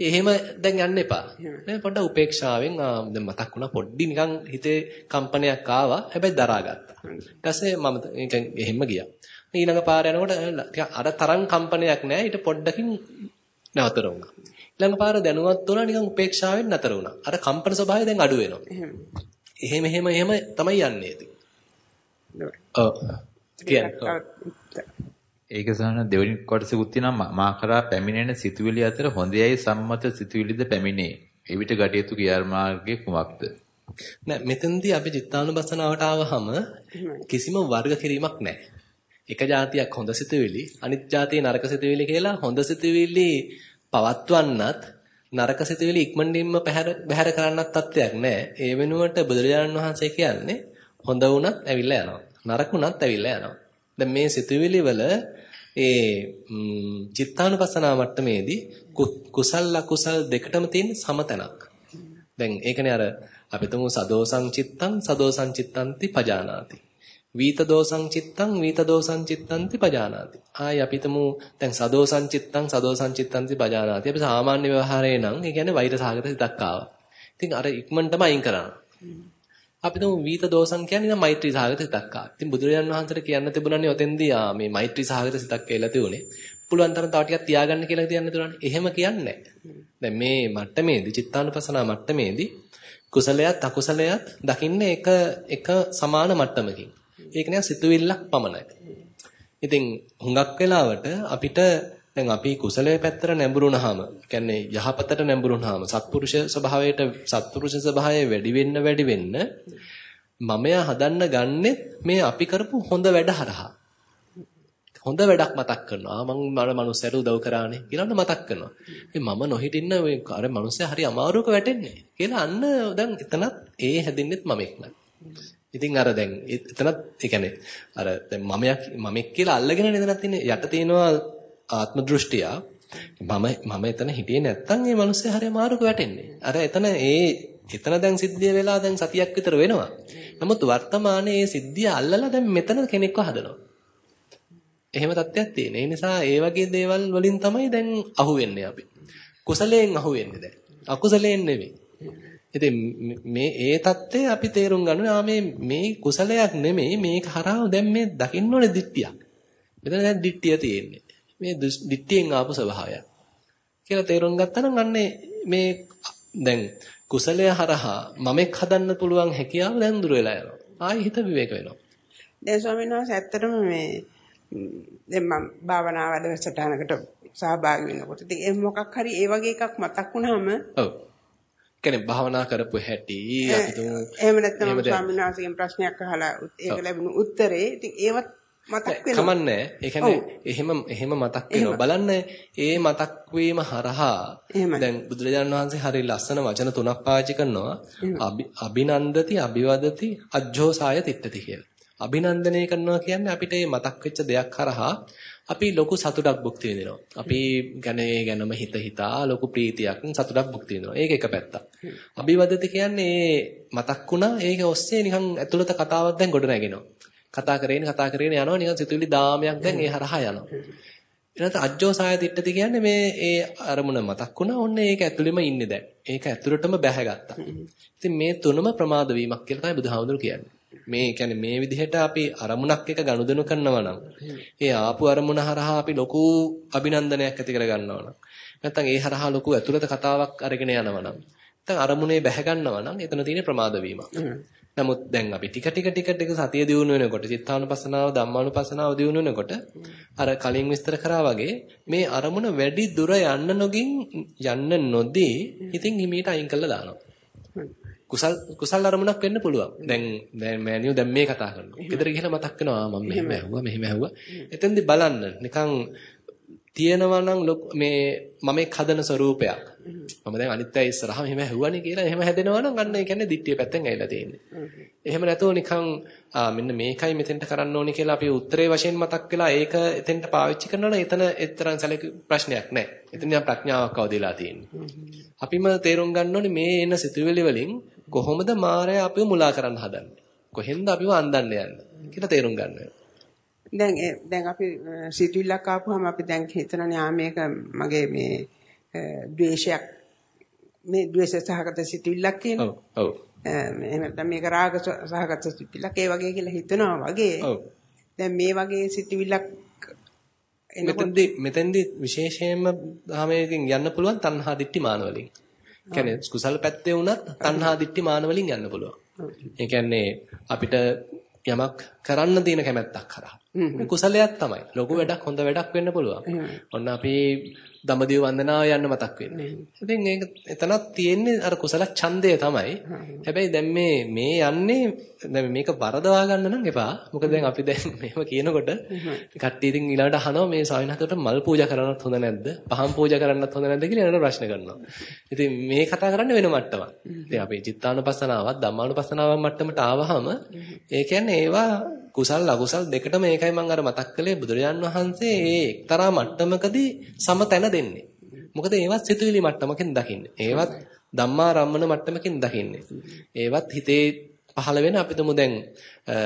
එහෙම දැන් යන්න එපා. නේ පොඩ්ඩක් උපේක්ෂාවෙන් දැන් මතක් වුණා පොඩ්ඩි නිකන් හිතේ කම්පනයක් ආවා. හැබැයි දරාගත්තා. ඊට පස්සේ මම ඒක එහෙම ගියා. ඊළඟ පාර යනකොට අර තරම් කම්පනයක් නැහැ. ඊට පොඩ්ඩකින් නතර වුණා. ඊළඟ පාර දැනුවත් වුණා නිකන් උපේක්ෂාවෙන් නතර වුණා. අර කම්පන ස්වභාවය දැන් අඩු වෙනවා. එහෙම එහෙම එහෙම තමයි යන්නේ ඉතින්. ඔව්. ඒක සහන දෙවෙනි කොටසකුත් තියෙනවා මා කරා පැමිණෙන සිතුවිලි අතර හොඳයයි සම්මත සිතුවිලිද පැමිණේ. එවිට ගටියතු ක්‍රියාමාර්ගයේ කුමක්ද? නෑ මෙතෙන්දී අපි චිත්තානුපස්සනාවට ආවහම කිසිම වර්ග කිරීමක් නැහැ. එක જાතියක් හොඳ සිතුවිලි අනිත් જાතිය නරක සිතුවිලි කියලා හොඳ සිතුවිලි පවත්වන්නත් නරක සිතුවිලි ඉක්මනින්ම බැහැර කරන්නත් තත්ත්වයක් නැහැ. ඒ වෙනුවට බුදුරජාණන් වහන්සේ කියන්නේ හොඳ වුණත් ඇවිල්ලා යනවා. නරක වුණත් ඇවිල්ලා යනවා. දැන් මේ සිතුවිලි වල ඒ චිත්තානුපස්සනා මට්ටමේදී කුසල් අකුසල් දෙකටම තියෙන සමතනක්. දැන් ඒකනේ අර අපි තුමු සදෝසං චිත්තං සදෝසං චිත්තන්ති පජානාති. වීත දෝසං චිත්තං වීත දෝසං චිත්තන්ති පජානාති. ආයි අපිටම දැන් සදෝසං චිත්තං සදෝසං චිත්තන්ති පජානාති. අපි සාමාන්‍ය ව්‍යවහාරේ නම් ඒ කියන්නේ වෛර සාගත සිතක් ආවා. ඉතින් අර ඉක්මනටම අයින් කරනවා. අපිටම වීත දෝසං කියන්නේ නම් මෛත්‍රී සාගත සිතක් ආවා. ඉතින් බුදුරජාණන් වහන්සේට කියන්න තිබුණානේ ඔතෙන්දී ආ මේ මෛත්‍රී සාගත සිතක් කියලා තියුනේ. පුළුවන් තරම් තව ටිකක් තියාගන්න කියලා තියන්න තිබුණානේ. එහෙම කියන්නේ දැන් මේ මට්ටමේදී චිත්තානුපසනාව මට්ටමේදී කුසලයත් අකුසලයත් දකින්නේ එක එක සමාන මට්ටමකින්. ඒක නිකන් සිතුවිල්ලක් පමණයි. ඉතින් හුඟක් වෙලාවට අපිට දැන් අපි කුසලයේ පැත්තට නැඹුරුනහම, කියන්නේ යහපතට නැඹුරුනහම, සත්පුරුෂ ස්වභාවයට සත්පුරුෂ ස්වභාවය වැඩි වෙන්න වැඩි වෙන්න මමයා හදන්න ගන්නෙ මේ අපි කරපු හොඳ වැඩ හරහා. හොඳ වැඩක් මතක් කරනවා. මං මර මනුස්සයට උදව් කරානේ කියලා මතක් කරනවා. මේ මම නොහිටින්න ඔය අර මනුස්සයා හරි අමාරුවක වැටෙන්නේ කියලා අන්න දැන් එතනත් ඒ හැදින්නෙත් මම එක්මයි. ඉතින් අර දැන් එතනත් ඒ කියන්නේ අර දැන් මමයක් මමෙක් කියලා අල්ලගෙන නේද තියෙන්නේ යට තියෙනවා ආත්ම දෘෂ්ටිය මම මම එතන හිටියේ නැත්තම් මේ මිනිස්සු හරිය මාරුක වැටෙන්නේ අර එතන ඒ එතන දැන් සිද්ධිය වෙලා දැන් සතියක් විතර වෙනවා නමුත් වර්තමානයේ මේ සිද්ධිය අල්ලලා දැන් මෙතන කෙනෙක්ව හදනවා එහෙම තත්ත්වයක් තියෙන. ඒ නිසා ඒ වගේ දේවල් වලින් තමයි දැන් අහුවෙන්නේ අපි. කුසලයෙන් අහුවෙන්නේ දැන්. අකුසලයෙන් නෙවෙයි. ඉතින් මේ ඒ தත්ත්වය අපි තේරුම් ගන්නවා මේ මේ කුසලයක් නෙමෙයි මේක හරහා දැන් මේ දකින්න ඕනේ දිට්ඨියක්. මෙතන දැන් දිට්ඨිය තියෙන්නේ. මේ දිට්ඨියෙන් ආපු ස්වභාවයක්. කියලා තේරුම් ගත්තා නම් අන්නේ මේ දැන් කුසලය හරහා මමෙක් හදන්න පුළුවන් හැකියාව දුර වෙලා යනවා. ආයි හිත විවේක වෙනවා. දැන් ස්වාමීන් වහන්සේ ඇත්තටම මේ දැන් මම භාවනා වැඩසටහනකට සහභාගී වෙනකොට ඉතින් මොකක් හරි ඒ වගේ එකක් මතක් වුණාම ඔව් කියන්නේ භාවනා කරපු හැටි අපි තුමු එහෙම නැත්නම් ස්වාමීන් වහන්සේගෙන් ප්‍රශ්නයක් අහලා ඒක ලැබුණු උත්තරේ ඉතින් ඒවත් මතක් වෙනවා. කමන්නේ. ඒ කියන්නේ එහෙම එහෙම මතක් වෙනවා. බලන්න ඒ මතක් වීම හරහා දැන් බුදුරජාණන් වහන්සේ හරි ලස්සන වචන තුනක් පාවිච්චි කරනවා. අභිනන්දති, අභිවදති, අජ්ජෝසාය තිට්ඨති කියලා. අභිනන්දනය කරනවා කියන්නේ අපිට මේ මතක් වෙච්ච දෙයක් හරහා අපි ලොකු සතුටක් භුක්ති විඳිනවා. අපි ගැන ගැනම හිත හිතා ලොකු ප්‍රීතියක් සතුටක් භුක්ති විඳිනවා. ඒක එක පැත්තක්. අභිවදති කියන්නේ මතක් වුණා ඒක ඔස්සේ නිකන් ඇතුළත කතාවක් දැන් ගොඩ නැගෙනවා. කතා කරගෙන කතා කරගෙන යනවා නිකන් සිතුවිලි දාමයක් දැන් ඒ හරහා යනවා. ඊළඟට අජ්ජෝසාය තිට්ඨති කියන්නේ මේ ඒ අරමුණ මතක් වුණා. ඔන්න ඒක ඇතුළෙම ඉන්නේ දැන්. ඒක ඇතුළටම බැහැගත්තා. ඉතින් මේ තුනම ප්‍රමාද වීමක් කියලා තමයි බුදුහාමුදුරු කියන්නේ. මේ කියන්නේ මේ විදිහට අපි අරමුණක් එක ගනුදෙනු කරනවා නම් ඒ ආපු අරමුණ හරහා අපි ලොකු අභිනන්දනයක් ඇති කර ගන්නවා නම් නැත්නම් ඒ හරහා ලොකු ඇතුළත කතාවක් අරගෙන යනවා නම් නැත්නම් අරමුණේ බැහැ ගන්නවා නම් එතන තියෙන ප්‍රමාද වීමක්. නමුත් දැන් අපි ටික ටික ටික ටික සතිය දියුණු වෙනකොට චිත්තානුපස්සනාව ධම්මානුපස්සනාව දියුණු වෙනකොට අර කලින් විස්තර කරා වගේ මේ අරමුණ වැඩි දුර යන්න නොගින් යන්න නොදී ඉතින් හිමීට අයින් කළා දානවා. කුසල් කුසල් අරමුණක් වෙන්න පුළුවන්. දැන් දැන් මෑනියෝ දැන් මේ කතා කරනවා. ගෙදර ගිහලා මතක් වෙනවා මම මෙහෙම ඇහුවා මෙහෙම ඇහුවා. එතෙන්දි බලන්න නිකන් තියෙනවා නම් මේ මම හදන ස්වરૂපයක්. මම දැන් අනිත් අය ඉස්සරහා මෙහෙම ඇහුවානේ කියලා එහෙම හැදෙනවා නම් අන්න ඒ කියන්නේ දිට්ඨිය පැත්තෙන් ඇවිල්ලා තියෙන්නේ. එහෙම නැතුව නිකන් මෙන්න මේකයි මෙතෙන්ට කරන්න ඕනේ කියලා අපි උත්තරේ වශයෙන් මතක් වෙලා ඒක එතෙන්ට පාවිච්චි කරනවා නම් එතන එතරම් සැලක ප්‍රශ්නයක් නැහැ. එතන නිකන් ප්‍රඥාවක් අවදිලා තියෙන්නේ. අපිම තේරුම් ගන්න ඕනේ මේ එන සිතුවිලි වලින් කොහොමද මායя අපිව මුලා කරන්න හදන්නේ? කොහෙන්ද අපිව අන්දන්න යන්නේ කියලා තේරුම් ගන්න දැන් දැන් අපි සිතුවිල්ලක් ආපුවාම අපි දැන් හිතනනේ ආ මේක මගේ මේ ද්වේෂයක් මේ ද්වේෂ සහගත සිතුවිල්ලක් කියලා. ඔව් ඔව්. එහෙම නැත්නම් මේක රාග සහගත සිතුවිල්ලක් ඒ වගේ කියලා හිතනවා වගේ. ඔව්. දැන් මේ වගේ සිතුවිල්ලක් මෙතෙන්දි මෙතෙන්දි විශේෂයෙන්ම ධාමයෙන් යන්න පුළුවන් තණ්හා දිට්ටි මාන වලින්. කියන්නේ කුසල පැත්තේ වුණත් තණ්හා දිට්ටි මාන වලින් යන්න පුළුවන්. ඒ කියන්නේ අපිට යමක් කරන්න තියෙන කැමැත්තක් කරා. කුසලයක් තමයි. ලොකු වැඩක් හොඳ වැඩක් වෙන්න පුළුවන්. ඔන්න අපි දඹදිව වන්දනාව යන්න මතක් වෙන්නේ. ඉතින් ඒක එතනක් තියෙන්නේ අර කුසල ඡන්දය තමයි. හැබැයි දැන් මේ මේ යන්නේ දැන් මේක වරදවා ගන්න නම් එපා. මොකද දැන් අපි දැන් මේව කියනකොට කට්ටිය ඉතින් ඊළඟට අහනවා මේ සාවිනාතට මල් පූජා කරන්නත් හොඳ නැද්ද? පහන් පූජා කරන්නත් හොඳ නැද්ද කියලා එන ප්‍රශ්න කරනවා. ඉතින් මේ කතා කරන්නේ වෙන මට්ටමක්. ඉතින් අපි චිත්තානුපස්සනාවත් ධම්මානුපස්සනාවත් මට්ටමට ආවහම ඒ කියන්නේ ඒවා කුසල් අකුසල් දෙකටම ඒකයි මම අර මතක් කළේ බුදුරජාන් වහන්සේ ඒ එක්තරා මට්ටමකදී සමතැන දෙන්නේ. මොකද ඒවත් සිතුවිලි මට්ටමකින් දකින්නේ. ඒවත් ධම්මා රම්මන මට්ටමකින් දකින්නේ. ඒවත් හිතේ පහළ වෙන අපි තුමු දැන්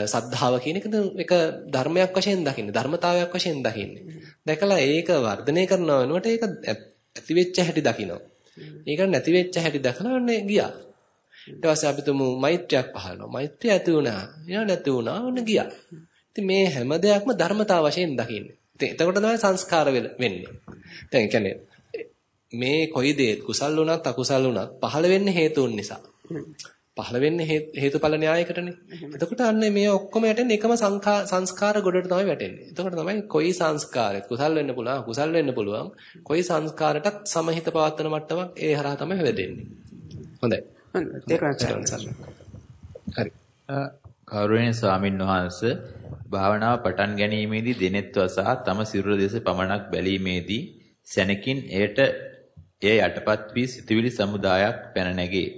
සද්ධාව කියන එක ධර්මයක් වශයෙන් දකින්නේ. ධර්මතාවයක් වශයෙන් දකින්නේ. දැකලා ඒක වර්ධනය කරනවා වෙනුවට ඒක ඇති වෙච්ච හැටි දකිනවා. ඒක නැති වෙච්ච හැටි දැකලා ඔන්නේ ගියා. ඊට පස්සේ අපි තුමු මෛත්‍රියක් පහළනවා. මෛත්‍රිය ඇති වුණා. ඊළඟ නැති වුණා. ඔන්න ගියා. ඉතින් මේ හැම දෙයක්ම ධර්මතාව වශයෙන් දකින්නේ. ඉතින් එතකොට තමයි සංස්කාර වෙන්නේ. දැන් කියන්නේ මේ කොයි දේ කුසල් වුණත් අකුසල් වුණත් පහළ වෙන්නේ හේතුන් නිසා. පහළ වෙන්නේ හේතුඵල න්‍යායකටනේ. එතකොට අන්න මේ ඔක්කොම යටෙන්නේ එකම සංස්කාර ගොඩට තමයි වැටෙන්නේ. එතකොට තමයි කොයි සංස්කාරයත් කුසල් වෙන්න පුළුවන්, අකුසල් වෙන්න පුළුවන්. කොයි සංස්කාරයටත් සමහිත පවත්වන මට්ටමක් ඒ හරහා තමයි වැටෙන්නේ. හොඳයි. හරි. කෞරවණීය ස්වාමින් වහන්සේ භාවනාව පටන් ගැනීමේදී දෙනෙත් වසා තම සිරුර දෙස පමණක් බැලීමේදී සැනකින් එයට එය යටපත් වී සිතුවිලි සමුදායක් පැන නැගේ.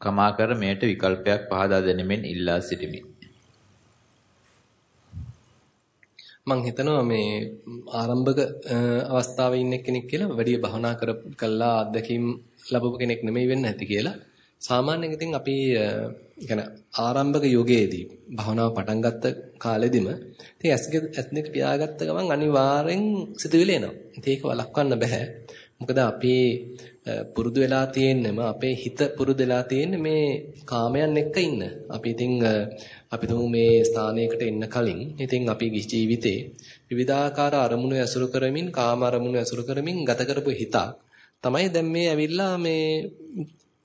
කමා කර මෙයට විකල්පයක් පහදා දෙනෙමින් ඉල්ලා සිටිමි. මම හිතනවා මේ ආරම්භක අවස්ථාවේ ඉන්න කෙනෙක් කියලා වැඩි භවනා කර කළා අත්දැකීම් ලැබපු කෙනෙක් නෙමෙයි වෙන්න ඇති කියලා. සාමාන්‍යයෙන් ඉතින් අපි يعني ආරම්භක යෝගයේදී භවනාව පටන් ගත්ත කාලෙදිම ඉතින් ඇස් ඇස් දෙක පියාගත්ත ගමන් අනිවාර්යෙන් සිතුවිලි එනවා. ඉතින් ඒක වළක්වන්න බෑ. මොකද අපි පුරුදු වෙලා තියෙන්නම අපේ හිත පුරුදු වෙලා තියෙන්නේ මේ කාමයන් එක්ක ඉන්න. අපි ඉතින් අපි තුමු මේ ස්ථානයකට එන්න කලින් ඉතින් අපි ජීවිතේ විවිධාකාර අරමුණු ඇසුරු කරමින් කාම අරමුණු ඇසුරු කරමින් ගත කරපු හිතක් තමයි දැන් මේ ඇවිල්ලා මේ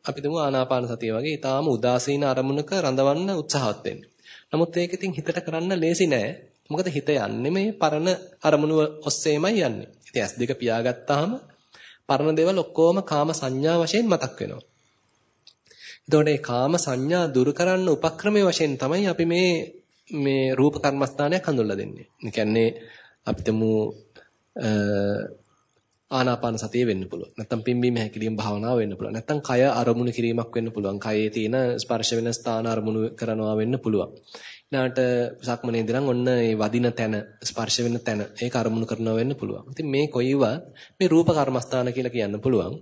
අපි තුමු ආනාපාන සතිය වගේ ඊටාම උදාසීන අරමුණක රඳවන්න උත්සාහවත් වෙන්නේ. නමුත් ඒක ඉතින් හිතට කරන්න ලේසි නෑ. මොකද හිත යන්නේ මේ පරණ අරමුණු ඔස්සේමයි යන්නේ. ඉතින් S2 පියාගත්තාම පරණ දේවල් ඔක්කොම කාම සංඥා වශයෙන් මතක් වෙනවා. එතකොට මේ කාම සංඥා දුරු කරන්න උපක්‍රමයේ වශයෙන් තමයි අපි මේ මේ රූප කර්මස්ථානයක් හඳුල්ලා දෙන්නේ. ඒ කියන්නේ අපිටම ආනාපාන සතිය වෙන්න පුළුවන්. නැත්නම් පිම්බීම හැකිලිම භාවනාව වෙන්න පුළුවන්. නැත්නම් කය අරමුණු කිරීමක් වෙන්න පුළුවන්. කයේ තියෙන ස්පර්ශ වෙන ස්ථාන අරමුණු කරනවා වෙන්න පුළුවන්. ඊළාට සක්මනේ ඉඳන් ඔන්න මේ වදින තැන ස්පර්ශ වෙන තැන ඒක අරමුණු කරනවා වෙන්න පුළුවන්. ඉතින් මේ කොයිවත් මේ රූප කර්මස්ථාන කියලා කියන්න පුළුවන්.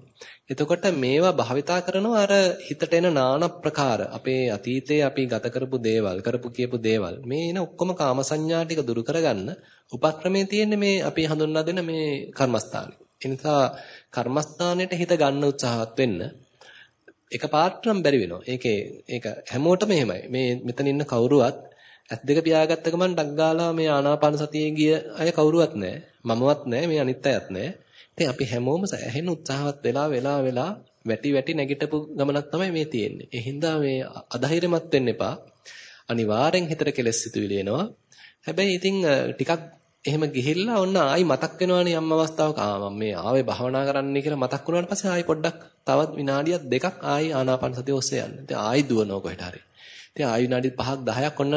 එතකොට මේවා භාවිතා කරනවා අර හිතට එන নানা ප්‍රකාර අපේ අතීතයේ අපි ගත කරපු දේවල් කරපු කියපු දේවල් මේ එන ඔක්කොම කාම සංඥා ටික දුරු කරගන්න උපක්‍රමයේ තියෙන්නේ මේ අපි හඳුන්වා දෙන මේ කර්මස්ථානේ. ඒ නිසා කර්මස්ථානෙට හිත ගන්න උත්සාහවත් වෙන්න එක පාර්ට්නම් බැරි වෙනවා. ඒකේ ඒක හැමෝටම එහෙමයි. මේ මෙතන ඉන්න කවුරුවත් ඇස් දෙක පියාගත්ත ගමන් ඩක් ගාලා මේ ආනාපාන සතියේ ගිය අය කවුරුවත් නැහැ. මමවත් නැහැ, මේ අනිත් අයත් නැහැ. ඉතින් අපි හැමෝම සෑහෙන උත්සාහවත් වෙලා වෙලා වෙලා වැටි වැටි නැගිටපු ගමනක් තමයි මේ තියෙන්නේ. ඒ හින්දා මේ අධෛර්යමත් වෙන්න එපා. අනිවාර්යෙන් හිතට කෙලස් සිතුවිලි එනවා. හැබැයි ඉතින් ටිකක් එහෙම ගිහිල්ලා ඔන්න ආයි මතක් වෙනවනේ යම් අවස්ථාවක ආ මම මේ ආවේ භාවනා කරන්න කියලා මතක් වුණාට පස්සේ ආයි පොඩ්ඩක් තවත් විනාඩියක් දෙකක් ආයි ආනාපාන සතිය ඔස්සේ යන්න. ඉතින් ආයි දුවනවා කොහෙට හරි. ඉතින් ආයි විනාඩි 5ක් 10ක් ඔන්න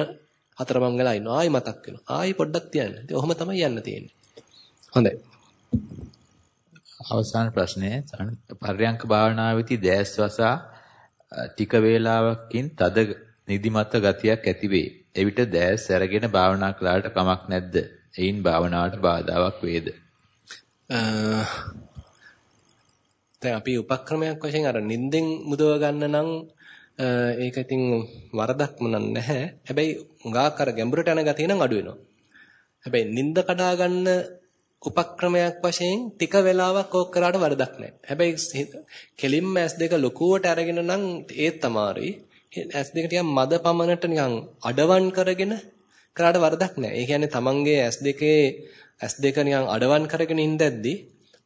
හතරමං වෙලා ඉන්නවා. ආයි මතක් වෙනවා. ආයි පොඩ්ඩක් තියන්න. ඉතින් ඔහොම තමයි යන්න තියෙන්නේ. හොඳයි. අවසාන ප්‍රශ්නය පර්යංක භාවනාවේදී දැස් වසා ටික වේලාවකින් තද නිදිමත ගතියක් ඇතිවේ. එවිට දැස් අරගෙන භාවනා කළාට කමක් නැද්ද? එයින් භාවනාවට බාධාවක් වේද? දැන් අපි උපක්‍රමයක් වශයෙන් අර නිින්දෙන් මුදව ගන්න නම් ඒක ඉතින් වරදක්ම නැහැ. හැබැයි උඟාක් අර ගැඹුරට යන ගතිය නම් අඩු වෙනවා. හැබැයි නිින්ද කඩා ගන්න උපක්‍රමයක් වශයෙන් ටික වෙලාවක් ඕක කරාට වරදක් නැහැ. හැබැයි කෙලින්ම S2 ලොකුවට අරගෙන නම් ඒත් අමාරුයි. S2 ටිකක් මද පමණට නිකන් අඩවන් කරගෙන කරාට වරදක් නැහැ. ඒ කියන්නේ තමන්ගේ S2 S2 නිකන් අඩවන් කරගෙන ඉඳද්දී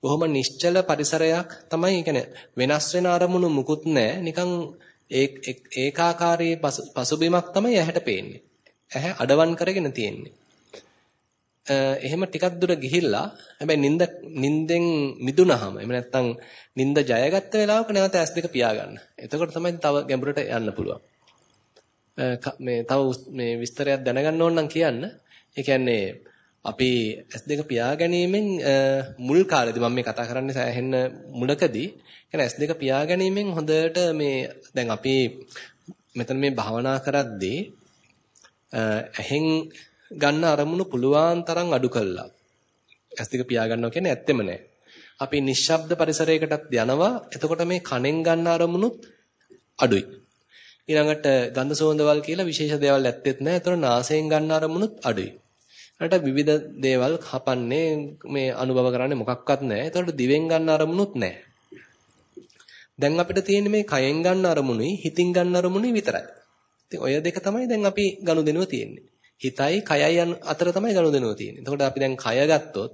බොහොම නිශ්චල පරිසරයක් තමයි කියන්නේ වෙනස් වෙන අරමුණු මුකුත් නැහැ. නිකන් ඒකාකාරී පසුබිමක් තමයි ඇහැට පේන්නේ. ඇහැ අඩවන් කරගෙන තියෙන්නේ. එහෙම ටිකක් දුර ගිහිල්ලා හැබැයි නිින්ද නිින්දෙන් මිදුනහම එහෙම නැත්නම් නිින්ද ජයගත්ත වෙලාවක නැවත S2 පියාගන්න. එතකොට තමයි තව ගැඹුරට යන්න පුළුවන්. මේ තව මේ විස්තරයක් දැනගන්න ඕන නම් කියන්න. ඒ කියන්නේ අපි S2 පියා ගැනීමෙන් මුල් කාලේදී මම මේ කතා කරන්නේ සෑහෙන්න මුලකදී කියන්නේ S2 පියා ගැනීමෙන් හොඳට මේ දැන් අපි මෙතන මේ භාවනා කරද්දී ඇහෙන් ගන්න අරමුණු පුළුවන් තරම් අඩු කළා. S2 පියා ගන්නවා කියන්නේ ඇත්තෙම නෑ. අපි නිශ්ශබ්ද පරිසරයකටත් යනවා. එතකොට මේ කනෙන් ගන්න අරමුණුත් අඩුයි. ඊළඟට ගන්ධ සුවඳවල් කියලා විශේෂ දේවල් ඇත්තෙත් නැහැ. ඒතර නාසයෙන් ගන්න අරමුණුත් අඩුයි. ඊළඟට විවිධ දේවල් හපන්නේ මේ අනුභව කරන්නේ මොකක්වත් නැහැ. ඒතකොට දිවෙන් ගන්න අරමුණුත් නැහැ. දැන් අපිට තියෙන්නේ මේ කයෙන් ගන්න අරමුණුයි හිතින් ගන්න අරමුණුයි විතරයි. ඉතින් ඔය දෙක තමයි දැන් අපි ගනුදෙනුව තියෙන්නේ. හිතයි කයයි අතර තමයි ගනුදෙනුව තියෙන්නේ. එතකොට අපි දැන් කය ගත්තොත්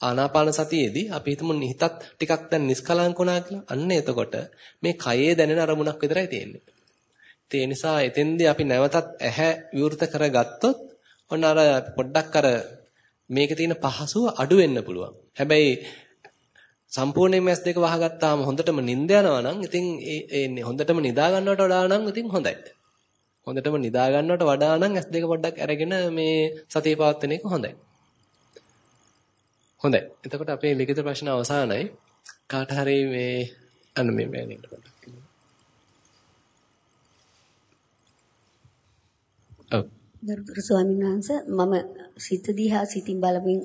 ආනාපාන සතියේදී අපි හිතමු හිතත් ටිකක් දැන් නිස්කලංක වුණා කියලා. අන්න එතකොට මේ කයේ දැනෙන අරමුණක් විතරයි තියෙන්නේ. ඒ නිසා එතෙන්දී අපි නැවතත් ඇහැ විවෘත කරගත්තොත් ඔන්න අර පොඩ්ඩක් අර මේකේ තියෙන පහසුව අඩු වෙන්න පුළුවන්. හැබැයි සම්පූර්ණයෙන්ම S2 වහගත්තාම හොඳටම නිින්ද යනවා නම් ඉතින් ඒ හොඳටම නිදා ගන්නවට වඩා නම් ඉතින් හොඳයි. හොඳටම නිදා ගන්නවට වඩා නම් S2 පොඩ්ඩක් අරගෙන මේ සතිය පවත්වන එක හොඳයි. හොඳයි. එතකොට අපේ ලිඛිත ප්‍රශ්න අවසానයි. කාට හරි මේ අන්න මේ මෑණියට පොඩ්ඩක් ගරුතර ස්වාමීන් වහන්සේ මම සිත දිහා සිතින් බලමින්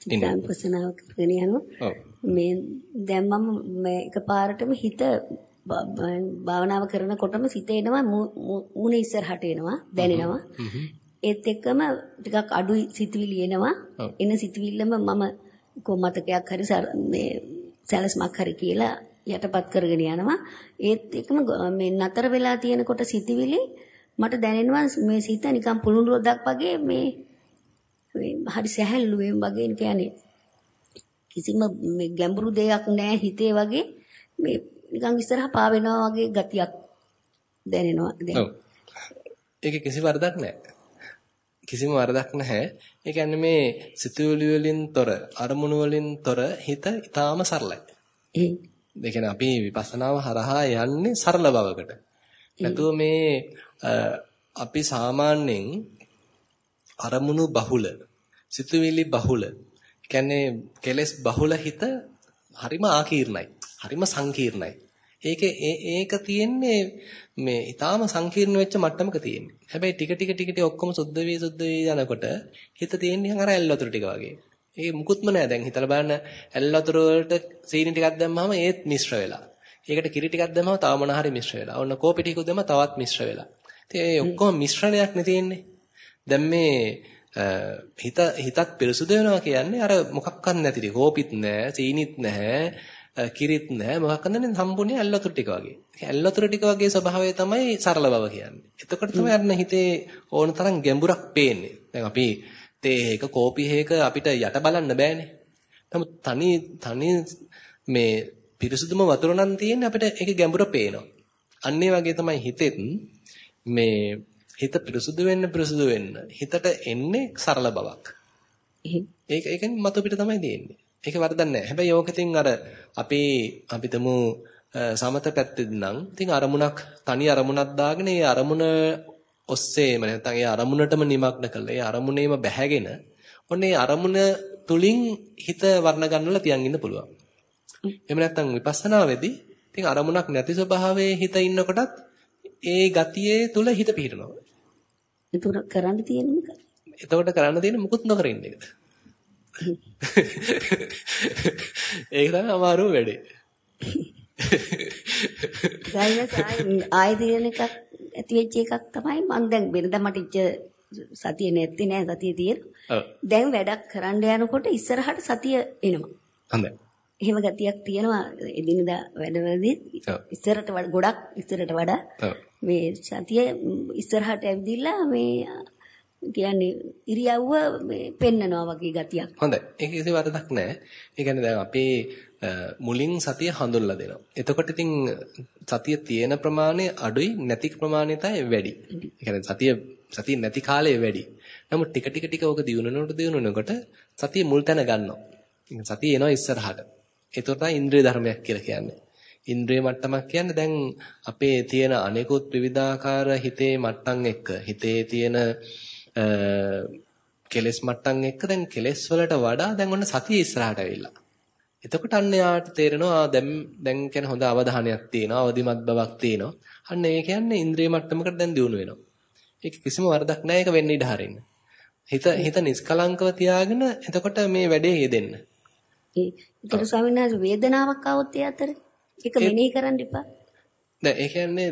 චිත්තානුපසනාව කරගෙන යනවා. මේ දැන් මම මේ එකපාරටම හිත භාවනාව කරනකොටම සිත එනවා මුණ ඉස්සරහට එනවා දැනෙනවා. ඒත් එක්කම ටිකක් අඩුයි සිතවිලි එනවා. එන සිතවිල්ලම මම කො මතකයක් හරි මේ සැලස්මක් හරි කියලා යටපත් කරගෙන යනවා. ඒත් එක්කම මේ නතර වෙලා තියෙනකොට සිතවිලි මට දැනෙනවා මේ සිත නිකන් පුළුණු රොදක් වගේ මේ හරි සැහැල්ලුවෙන් වගේ කියන්නේ කිසිම මේ ගැඹුරු දෙයක් නැහැ හිතේ වගේ මේ නිකන් ඉස්සරහා පා වෙනවා වගේ ගතියක් දැනෙනවා දැන්. ඔව්. ඒකේ කිසි වරදක් නැහැ. කිසිම වරදක් නැහැ. ඒ කියන්නේ මේ සිතුවිලි වලින් තොර අරමුණු වලින් තොර හිත ඊටාම සරලයි. ඒ කියන්නේ අපි විපස්සනාව හරහා යන්නේ සරල බවකට. නැතුව මේ අපි සාමාන්‍යයෙන් අරමුණු බහුල සිතුවිලි බහුල කියන්නේ කෙලස් බහුල හිත හරිම ආකීර්ණයි හරිම සංකීර්ණයි. ඒකේ ඒක තියෙන්නේ මේ ඊටාම සංකීර්ණ වෙච්ච මට්ටමක තියෙන්නේ. හැබැයි ටික ටික ටික ටික ඔක්කොම සුද්ධ වේ සුද්ධ වේ යනකොට හිත තියෙන්නේ අර ඇල් වතුර ටික වගේ. ඒ මුකුත්ම නෑ දැන් හිතලා බලන්න ඇල් වතුර වලට සීනි ටිකක් දැම්මම ඒත් මිශ්‍ර වෙලා. ඒකට කිරි ටිකක් දැම්මම තව මොන හරි මිශ්‍ර වෙලා. ඔන්න කෝපි ටිකක් දැම්මම තවත් මිශ්‍ර වෙලා. ඉතින් ඒ ඔක්කොම මිශ්‍රණයක් නේ තියෙන්නේ. දැන් මේ හිත හිතත් පිරිසුදු වෙනවා කියන්නේ අර මොකක්වත් නැති කෝපිත් නැහැ, සීනිත් නැහැ, කිරිත් නැහැ, මොකක්වත් නැහැ සම්පූර්ණ ඇල්ලතුරු ටික වගේ. ඇල්ලතුරු ටික වගේ ස්වභාවය තමයි සරල බව කියන්නේ. එතකොට තමයි අර හිතේ ඕන තරම් ගැඹුරක් පේන්නේ. දැන් අපි තේ හේක කෝපි හේක අපිට යට බලන්න බෑනේ. නමුත් තනි තනි මේ පිරිසුදුම වතුර නම් තියෙන්නේ අපිට ඒකේ ගැඹුර පේනවා. අන්න වගේ තමයි හිතෙත් මේ හිත පිරිසුදු වෙන්න පිරිසුදු වෙන්න හිතට එන්නේ සරල බවක්. ඒක ඒකෙන් මතු පිට තමයි තියෙන්නේ. ඒක වරදක් නැහැ. හැබැයි ඕකෙන් අර අපි අපිටම සමත පැත්තෙන් නම් ඉතින් අරමුණක් තනි අරමුණක් දාගෙන ඒ අරමුණ ඔස්සේම නැත්නම් ඒ අරමුණටම නිමග්න කළා. ඒ අරමුණේම බැහැගෙන ඔන්න ඒ අරමුණ තුලින් හිත වර්ණ ගන්නලා තියන් ඉන්න පුළුවන්. එහෙම නැත්නම් විපස්සනාවේදී ඉතින් අරමුණක් නැති ස්වභාවයේ හිත ඉන්නකොටත් ඒ ගතියේ තුල හිත පිහිටනවා. එතකොට කරන්න තියෙන්නේ මොකක්ද? එතකොට කරන්න තියෙන්නේ මුකුත් නොකර ඉන්න එකද? ඒක තමයි අමාරු වැඩේ. ආයෙ තියෙන එකක් ඇති වෙච්ච එකක් තමයි මම දැන් වෙනදා මට ඉච්ච සතිය නැත්තේ නෑ සතිය තියෙන. දැන් වැඩක් කරන්න යනකොට ඉස්සරහට සතිය එනවා. හොඳයි. එහෙම ගතියක් තියෙනවා එදිනදා වැඩවලදී ඉස්සරට ගොඩක් ඉස්සරට වඩා මේ සතිය ඉස්සරහට ඇවිදිලා මේ කියන්නේ ඉරියව්ව මේ පෙන්නනවා වගේ ගතියක්. හොඳයි. ඒක කිසි වරදක් නැහැ. ඒ කියන්නේ දැන් අපේ මුලින් සතිය හඳුන්ලා දෙනවා. එතකොට ඉතින් සතිය තියෙන ප්‍රමාණය අඩුයි නැති ප්‍රමාණය තමයි වැඩි. ඒ කියන්නේ සතිය සතිය නැති කාලය වැඩි. නමුත් ටික ටික ටික ඕක දියුණුනකොට දියුණුනකොට සතිය මුල් තැන ගන්නවා. සතිය එනවා ඉස්සරහට. ඒතර තමයි ඉන්ද්‍රිය ධර්මයක් කියලා කියන්නේ. ඉන්ද්‍රිය මට්ටමක් කියන්නේ දැන් අපේ තියෙන අනෙකුත් විවිධාකාර හිතේ මට්ටම් එක්ක හිතේ තියෙන කෙලස් මට්ටම් එක්ක දැන් කෙලස් වලට වඩා දැන් ඔන්න සතිය ඉස්සරහට ඇවිල්ලා. එතකොට අන්න යාට තේරෙනවා දැන් දැන් කියන්නේ හොඳ අවධානයක් තියෙනවා අවදිමත් බවක් තියෙනවා. අන්න ඒ කියන්නේ ඉන්ද්‍රිය මට්ටමකට දැන් දියුණු වෙනවා. ඒක කිසිම වරදක් නැහැ ඒක වෙන්න ඉඩ හරින්න. හිත හිත නිස්කලංකව තියාගෙන එතකොට මේ වැඩේ යෙදෙන්න. ඒතර ස්වාමීන් වහන්සේ වේදනාවක් આવොත් ඒ අතර? ඒක මෙනෙහි කරන්න එපා. දැන් ඒ කියන්නේ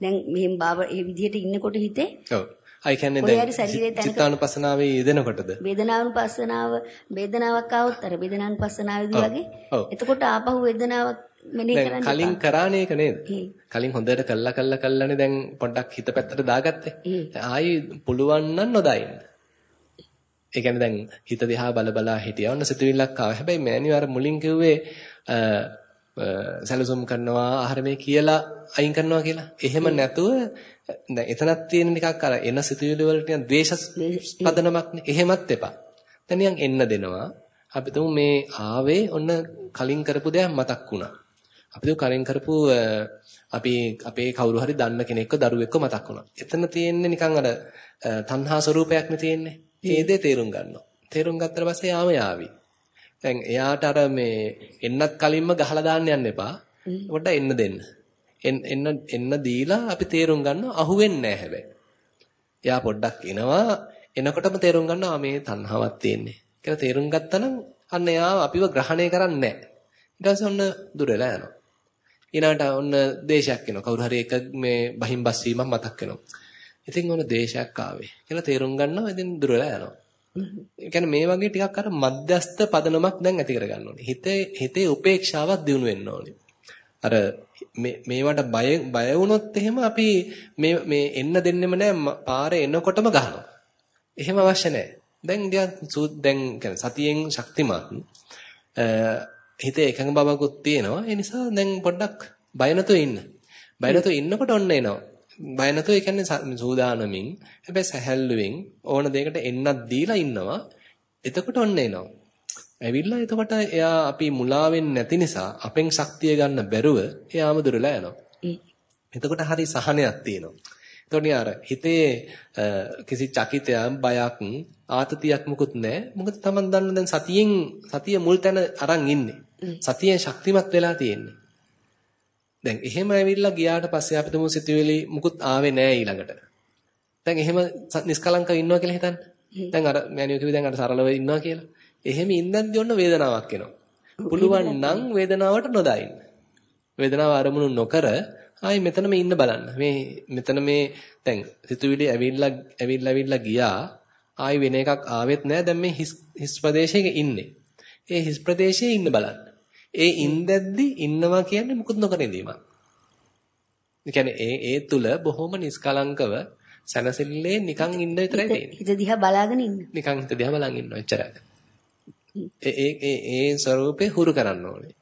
දැන් මෙහෙම බාව ඒ විදිහට ඉන්නකොට හිතේ? ඔව්. අය කියන්නේ දැන් චිත්තානුපස්සනාවේ යෙදෙනකොටද? වේදනානුපස්සනාව වේදනාවක් આવොත් අර වේදනානුපස්සනාවේදී වගේ? එතකොට ආපහු වේදනාවක් මෙනෙහි කරන්න කලින් කරානේ ඒක නේද? කලින් හොඳට කළා කළා කළානේ දැන් පොඩ්ඩක් හිත පැත්තට දාගත්තේ. ආයි පුළුවන් නම් නොදායින්න ඒ කියන්නේ දැන් හිත දිහා බල බලා හිටියා ඔන්න සිතුවිල්ලක් ආවා හැබැයි මෑනියෝ අර මුලින් කිව්වේ සැලසුම් කරනවා ආහාර මේ කියලා අයින් කරනවා කියලා එහෙම නැතුව දැන් එතනක් තියෙන නිකක් අර එන සිතුවිලි වලට නිකන් ද්වේෂ පදනමක්නේ. එහෙමත් එපා. දැන් නිකන් එන්න දෙනවා. අපි තුමු මේ ආවේ ඔන්න කලින් කරපු දෙයක් මතක් වුණා. අපි තුමු කලින් කරපු අපි අපේ කවුරු හරි දන්න කෙනෙක්ව දරුවෙක්ව මතක් වුණා. එතන තියෙන්නේ නිකන් අර තණ්හා ස්වરૂපයක්නේ තියෙන්නේ. ඒ දේ තේරුම් ගන්නවා. තේරුම් ගත්තට පස්සේ යාම යාවි. දැන් එයාට අර මේ එන්නත් කලින්ම ගහලා දාන්න යන්න එපා. පොඩ්ඩක් එන්න දෙන්න. එන්න එන්න දීලා අපි තේරුම් ගන්නවා අහුවෙන්නේ නැහැ හැබැයි. එයා පොඩ්ඩක් එනවා එනකොටම තේරුම් ගන්නවා මේ තණ්හාවක් තියෙන්නේ. කියලා තේරුම් ගත්තනම් අන්න එයා අපිව ග්‍රහණය කරන්නේ නැහැ. ඊට පස්සේ ඔන්න දුර වෙලා යනවා. ඊළඟට ඔන්න දේශයක් එනවා. කවුරු හරි එක මේ බහින් බස් වීමක් මතක් වෙනවා. ඉතින් ඔන්න දේශයක් ආවේ. කියලා තේරුම් ගන්නවා ඉතින් දුර වෙලා යනවා. ඒ කියන්නේ මේ වගේ ටිකක් අර මධ්‍යස්ත පදනමක් දැන් ඇති කර ගන්න ඕනේ. හිතේ හිතේ උපේක්ෂාවක් දිනු වෙන්න ඕනේ. අර මේවට බය බය වුණොත් එහෙම අපි මේ මේ එන්න දෙන්නෙම නැහැ පාරේ එනකොටම ගහනවා. එහෙම අවශ්‍ය නැහැ. දැන් දැන් දැන් සතියෙන් ශක්තිමත් හිතේ එකඟ බවකුත් තියෙනවා. ඒ නිසා දැන් පොඩ්ඩක් බය ඉන්න. බය ඉන්නකොට ඔන්න එනවා. බය නැතුව ඒ කියන්නේ සූදානමින් හැබැයි සැහැල්ලුවෙන් ඕන දෙයකට එන්නත් දීලා ඉන්නවා. එතකොට ඔන්න එනවා. ඇවිල්ලා එතකොට එයා අපි මුලා නැති නිසා අපෙන් ශක්තිය ගන්න බැරුව එයාම දුරලා යනවා. එතකොට හරි සහනයක් තියෙනවා. එතකොට යාර හිතේ කිසි චකිතයක් බයක් ආතතියක් මුකුත් නැහැ. මොකද Taman දන්න දැන් සතියෙන් සතිය මුල් තැන අරන් ඉන්නේ. සතියෙන් ශක්තිමත් වෙලා තියෙන්නේ. දැන් එහෙම ඇවිල්ලා ගියාට පස්සේ අපි තුමු සිතුවිලි මුකුත් ආවේ නැහැ ඊළඟට. දැන් එහෙම නිස්කලංකව ඉන්නවා කියලා හිතන්න. දැන් අර මෑනියෝ කිව්වේ දැන් අර සරලව ඉන්නවා කියලා. එහෙම ඉඳන්දි ඔන්න වේදනාවක් එනවා. පුළුවන් නම් වේදනාවට නොදයින්න. වේදනාව අරමුණු නොකර ආයි මෙතනම ඉන්න බලන්න. මේ මෙතන මේ දැන් සිතුවිලි ඇවිල්ලා ඇවිල්ලා ඇවිල්ලා ගියා. ආයි වෙන එකක් ආවෙත් නැහැ. දැන් මේ හිස් ප්‍රදේශයක ඉන්නේ. ඒ හිස් ප්‍රදේශයේ ඉන්න බලන්න. ඒ ඉඳද්දි ඉන්නවා කියන්නේ මුකුත් නොකර ඉඳීමක්. ඒ ඒ ඒ තුල බොහොම නිස්කලංකව සනසිල්ලේ නිකන් ඉන්න විතරයි තියෙන්නේ. හිත දිහා බලාගෙන ඉන්න. නිකන් හිත දිහා බලන් ඉන්නවා එච්චරයි. ඒ ඒ ඒ ස්වરૂපේ හුරු කරන්න ඕනේ.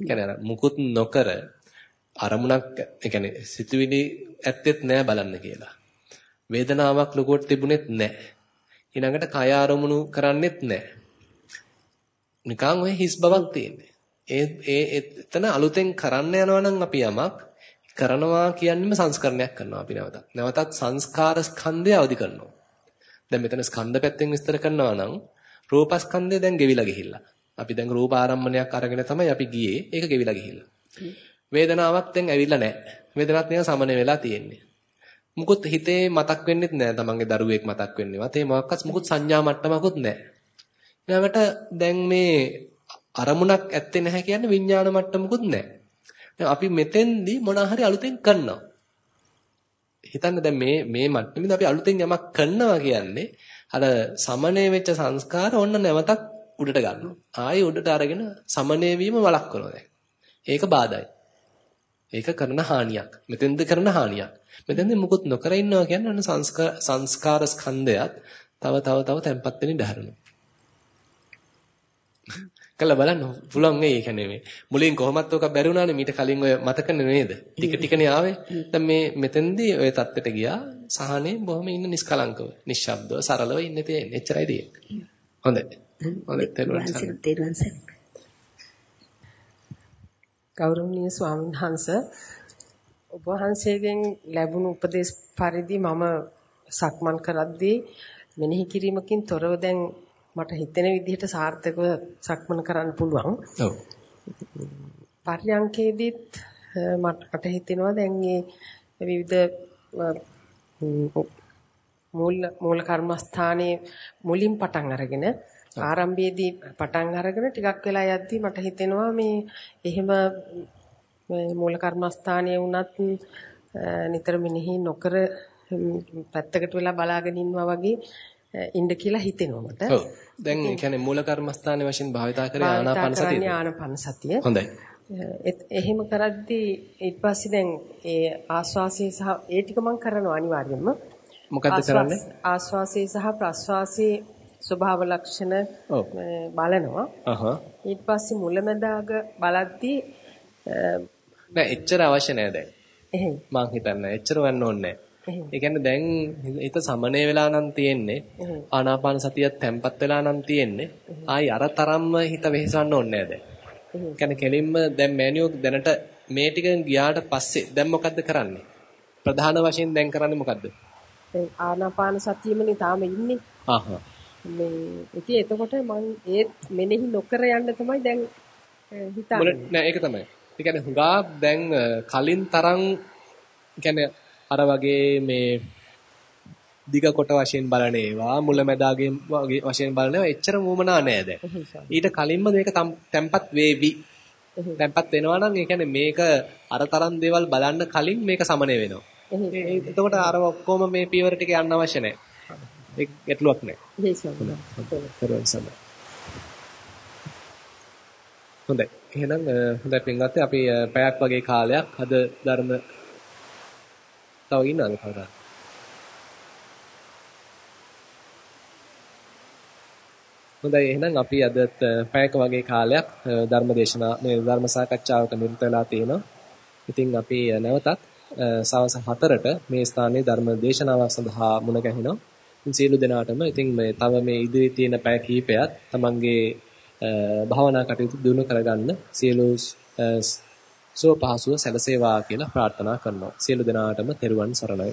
කියන්නේ මුකුත් නොකර අරමුණක් ඒ කියන්නේ සිතුවිලි ඇත්තෙත් නෑ බලන්න කියලා. වේදනාවක් ලොකුවට තිබුණෙත් නෑ. ඊළඟට කය අරමුණු කරන්නෙත් නෑ. නිකන් ඔය හිස් බවක් තියෙන්නේ. ඒ ඒ එතන අලුතෙන් කරන්න යනවා නම් අපි යමක් කරනවා කියන්නේම සංස්කරණයක් කරනවා අපි නැවතත්. නැවතත් සංස්කාර ස්කන්ධය අවදි කරනවා. දැන් මෙතන ස්කන්ධ පැත්තෙන් විස්තර කරනවා නම් රූපස්කන්ධය දැන් ගෙවිලා ගිහිල්ලා. අපි දැන් රූප ආරම්මණයක් අරගෙන තමයි අපි ගියේ. ඒක ගෙවිලා ගිහිල්ලා. වේදනාවක් දැන් ඇවිල්ලා නැහැ. වේදනාවක් නිකන් සමන වෙලා තියෙන්නේ. මුකුත් හිතේ මතක් වෙන්නෙත් නැහැ. තමන්ගේ දරුවෙක් මතක් වෙන්නේවත්. ඒ මොකක්වත් මුකුත් සංඥා මට්ටමකුත් නැහැ. ඊළඟට දැන් මේ අරමුණක් ඇත්තේ නැහැ කියන්නේ විඥාන මට්ටමකුත් නැහැ. අපි මෙතෙන්දී මොනවා හරි අලුතෙන් කරනවා. හිතන්න දැන් මේ මේ මට්ටමේදී අපි අලුතෙන් යමක් කරනවා කියන්නේ අර සමනය වෙච්ච සංස්කාර ඔන්න නැවතත් උඩට ගන්නවා. ආයෙ උඩට අරගෙන සමනය වීම වළක්වනවා දැන්. ඒක බාධායි. ඒක කරන හානියක්. මෙතෙන්ද කරන හානියක්. මෙතෙන්ද මුකුත් නොකර ඉන්නවා කියන්නේ අන්න සංස්කාර සංස්කාර ස්කන්ධයත් තව තව තව තැම්පත් වෙන්න ඉඩහරනවා. කළා බලන්න පුළුවන් ඒ කියන්නේ මේ. මුලින් කොහොමත් ඔක බැරි වුණානේ මීට කලින් ඔය මතකනේ නේද? ටික ටිකනේ ආවේ. දැන් මේ මෙතෙන්දී ඔය தත්තෙට ගියා. සහනේ බොහොම ඉන්න නිස්කලංකව නිශ්ශබ්දව සරලව ඉන්න තියෙන්නේ. එච්චරයි තියෙන්නේ. හොඳයි. හොඳයි. තේරුම් ගෞරවනීය ස්වාමීන් වහන්සේ ඔබ වහන්සේගෙන් ලැබුණු උපදේශ පරිදි මම සක්මන් කරද්දී මෙනෙහි කිරීමකින් තොරව දැන් මට හිතෙන විදිහට සාර්ථකව සක්මන කරන්න පුළුවන්. ඔව්. පර්යංකේදීත් මට හිතෙනවා දැන් මේ විවිධ මූල මූල කර්මස්ථානයේ මුලින් පටන් අරගෙන ආරම්භයේදී පටන් අරගෙන ටිකක් වෙලා යද්දී මට හිතෙනවා මේ එහෙම මූල කර්මස්ථානයේ වුණත් නිතර මෙනෙහි නොකර පැත්තකට වෙලා බලාගෙන ඉන්නවා වගේ ඉන්න කියලා හිතෙනවා මට. ඔව්. දැන් ඒ කියන්නේ මූල කර්මස්ථානයේ වශයෙන් භාවිතා කරේ ආනාපාන සතිය. ආනාපාන සතිය. හොඳයි. එහෙම කරද්දී ඊට පස්සේ දැන් ඒ ආස්වාසයේ සහ ඒ ටික මම කරනවා අනිවාර්යයෙන්ම. මොකද්ද කරන්නේ? ආස්වාසයේ සහ ප්‍රස්වාසයේ ස්වභාව ලක්ෂණ බලනවා. ඊට පස්සේ මුලැමැදාග බලද්දී නෑ එච්චර අවශ්‍ය නෑ දැන්. එහෙම. මං හිතන්නේ එච්චර වෙන්න ඕනේ නෑ. ඒ කියන්නේ දැන් හිත සමනය වෙලා නම් තියෙන්නේ ආනාපාන සතියත් තැම්පත් වෙලා නම් තියෙන්නේ ආයි අර තරම්ම හිත වෙහෙසන්න ඕනේ නැහැ දැන්. කියන්නේ කෙලින්ම දැන් මෑනියෝ දැනට මේ ටික ගියාට පස්සේ දැන් මොකද්ද කරන්නේ? ප්‍රධාන වශයෙන් දැන් කරන්නේ මොකද්ද? දැන් ආනාපාන සතියෙමනේ තාම ඉන්නේ. ආහ්. මේ ඉතින් එතකොට මම ඒත් මෙනෙහි නොකර යන්න තමයි දැන් හිතන්නේ. නෑ ඒක තමයි. ඒ කියන්නේ හුඟා දැන් කලින් තරම් කියන්නේ අර වගේ මේ දිග කොට වශයෙන් බලන ඒවා මුලැමැදාගේ වශයෙන් බලන ඒවා එච්චර මූමනා නෑ දැන්. ඊට කලින්ම මේක තැම්පත් වේවි. තැම්පත් වෙනවා නම් ඒ කියන්නේ මේක අර තරම් දේවල් බලන්න කලින් මේක සමනය වෙනවා. එතකොට අර ඔක්කොම මේ පියවර ටික යන්න අවශ්‍ය නෑ. ඒක ගැටලුවක් නෑ. හොඳයි. එහෙනම් හොඳයි පින්වත්නි අපි පැයක් වගේ කාලයක් අද ධර්ම තව ඉන්නවද කවුරුහරි? හොඳයි එහෙනම් අපි අදත් පැයක වගේ කාලයක් ධර්ම දේශනා මේ ධර්ම සාකච්ඡාවක නිරත වෙලා තියෙනවා. ඉතින් අපි නැවතත් සවස් 4ට මේ ස්ථානයේ ධර්ම දේශනාවක් සඳහා මුණ ගැහෙනවා. ඉතින් සියලු දෙනාටම ඉතින් මේ තව මේ ඉදිරියේ තියෙන පැය කිහිපයක් තමන්ගේ භාවනා කටයුතු දිනු කරගන්න සියලු සුව පහසුව සැලසේවා කියලා ප්‍රාර්ථනා කරනවා. සියලු දෙනාටම තෙරුවන් සරණයි.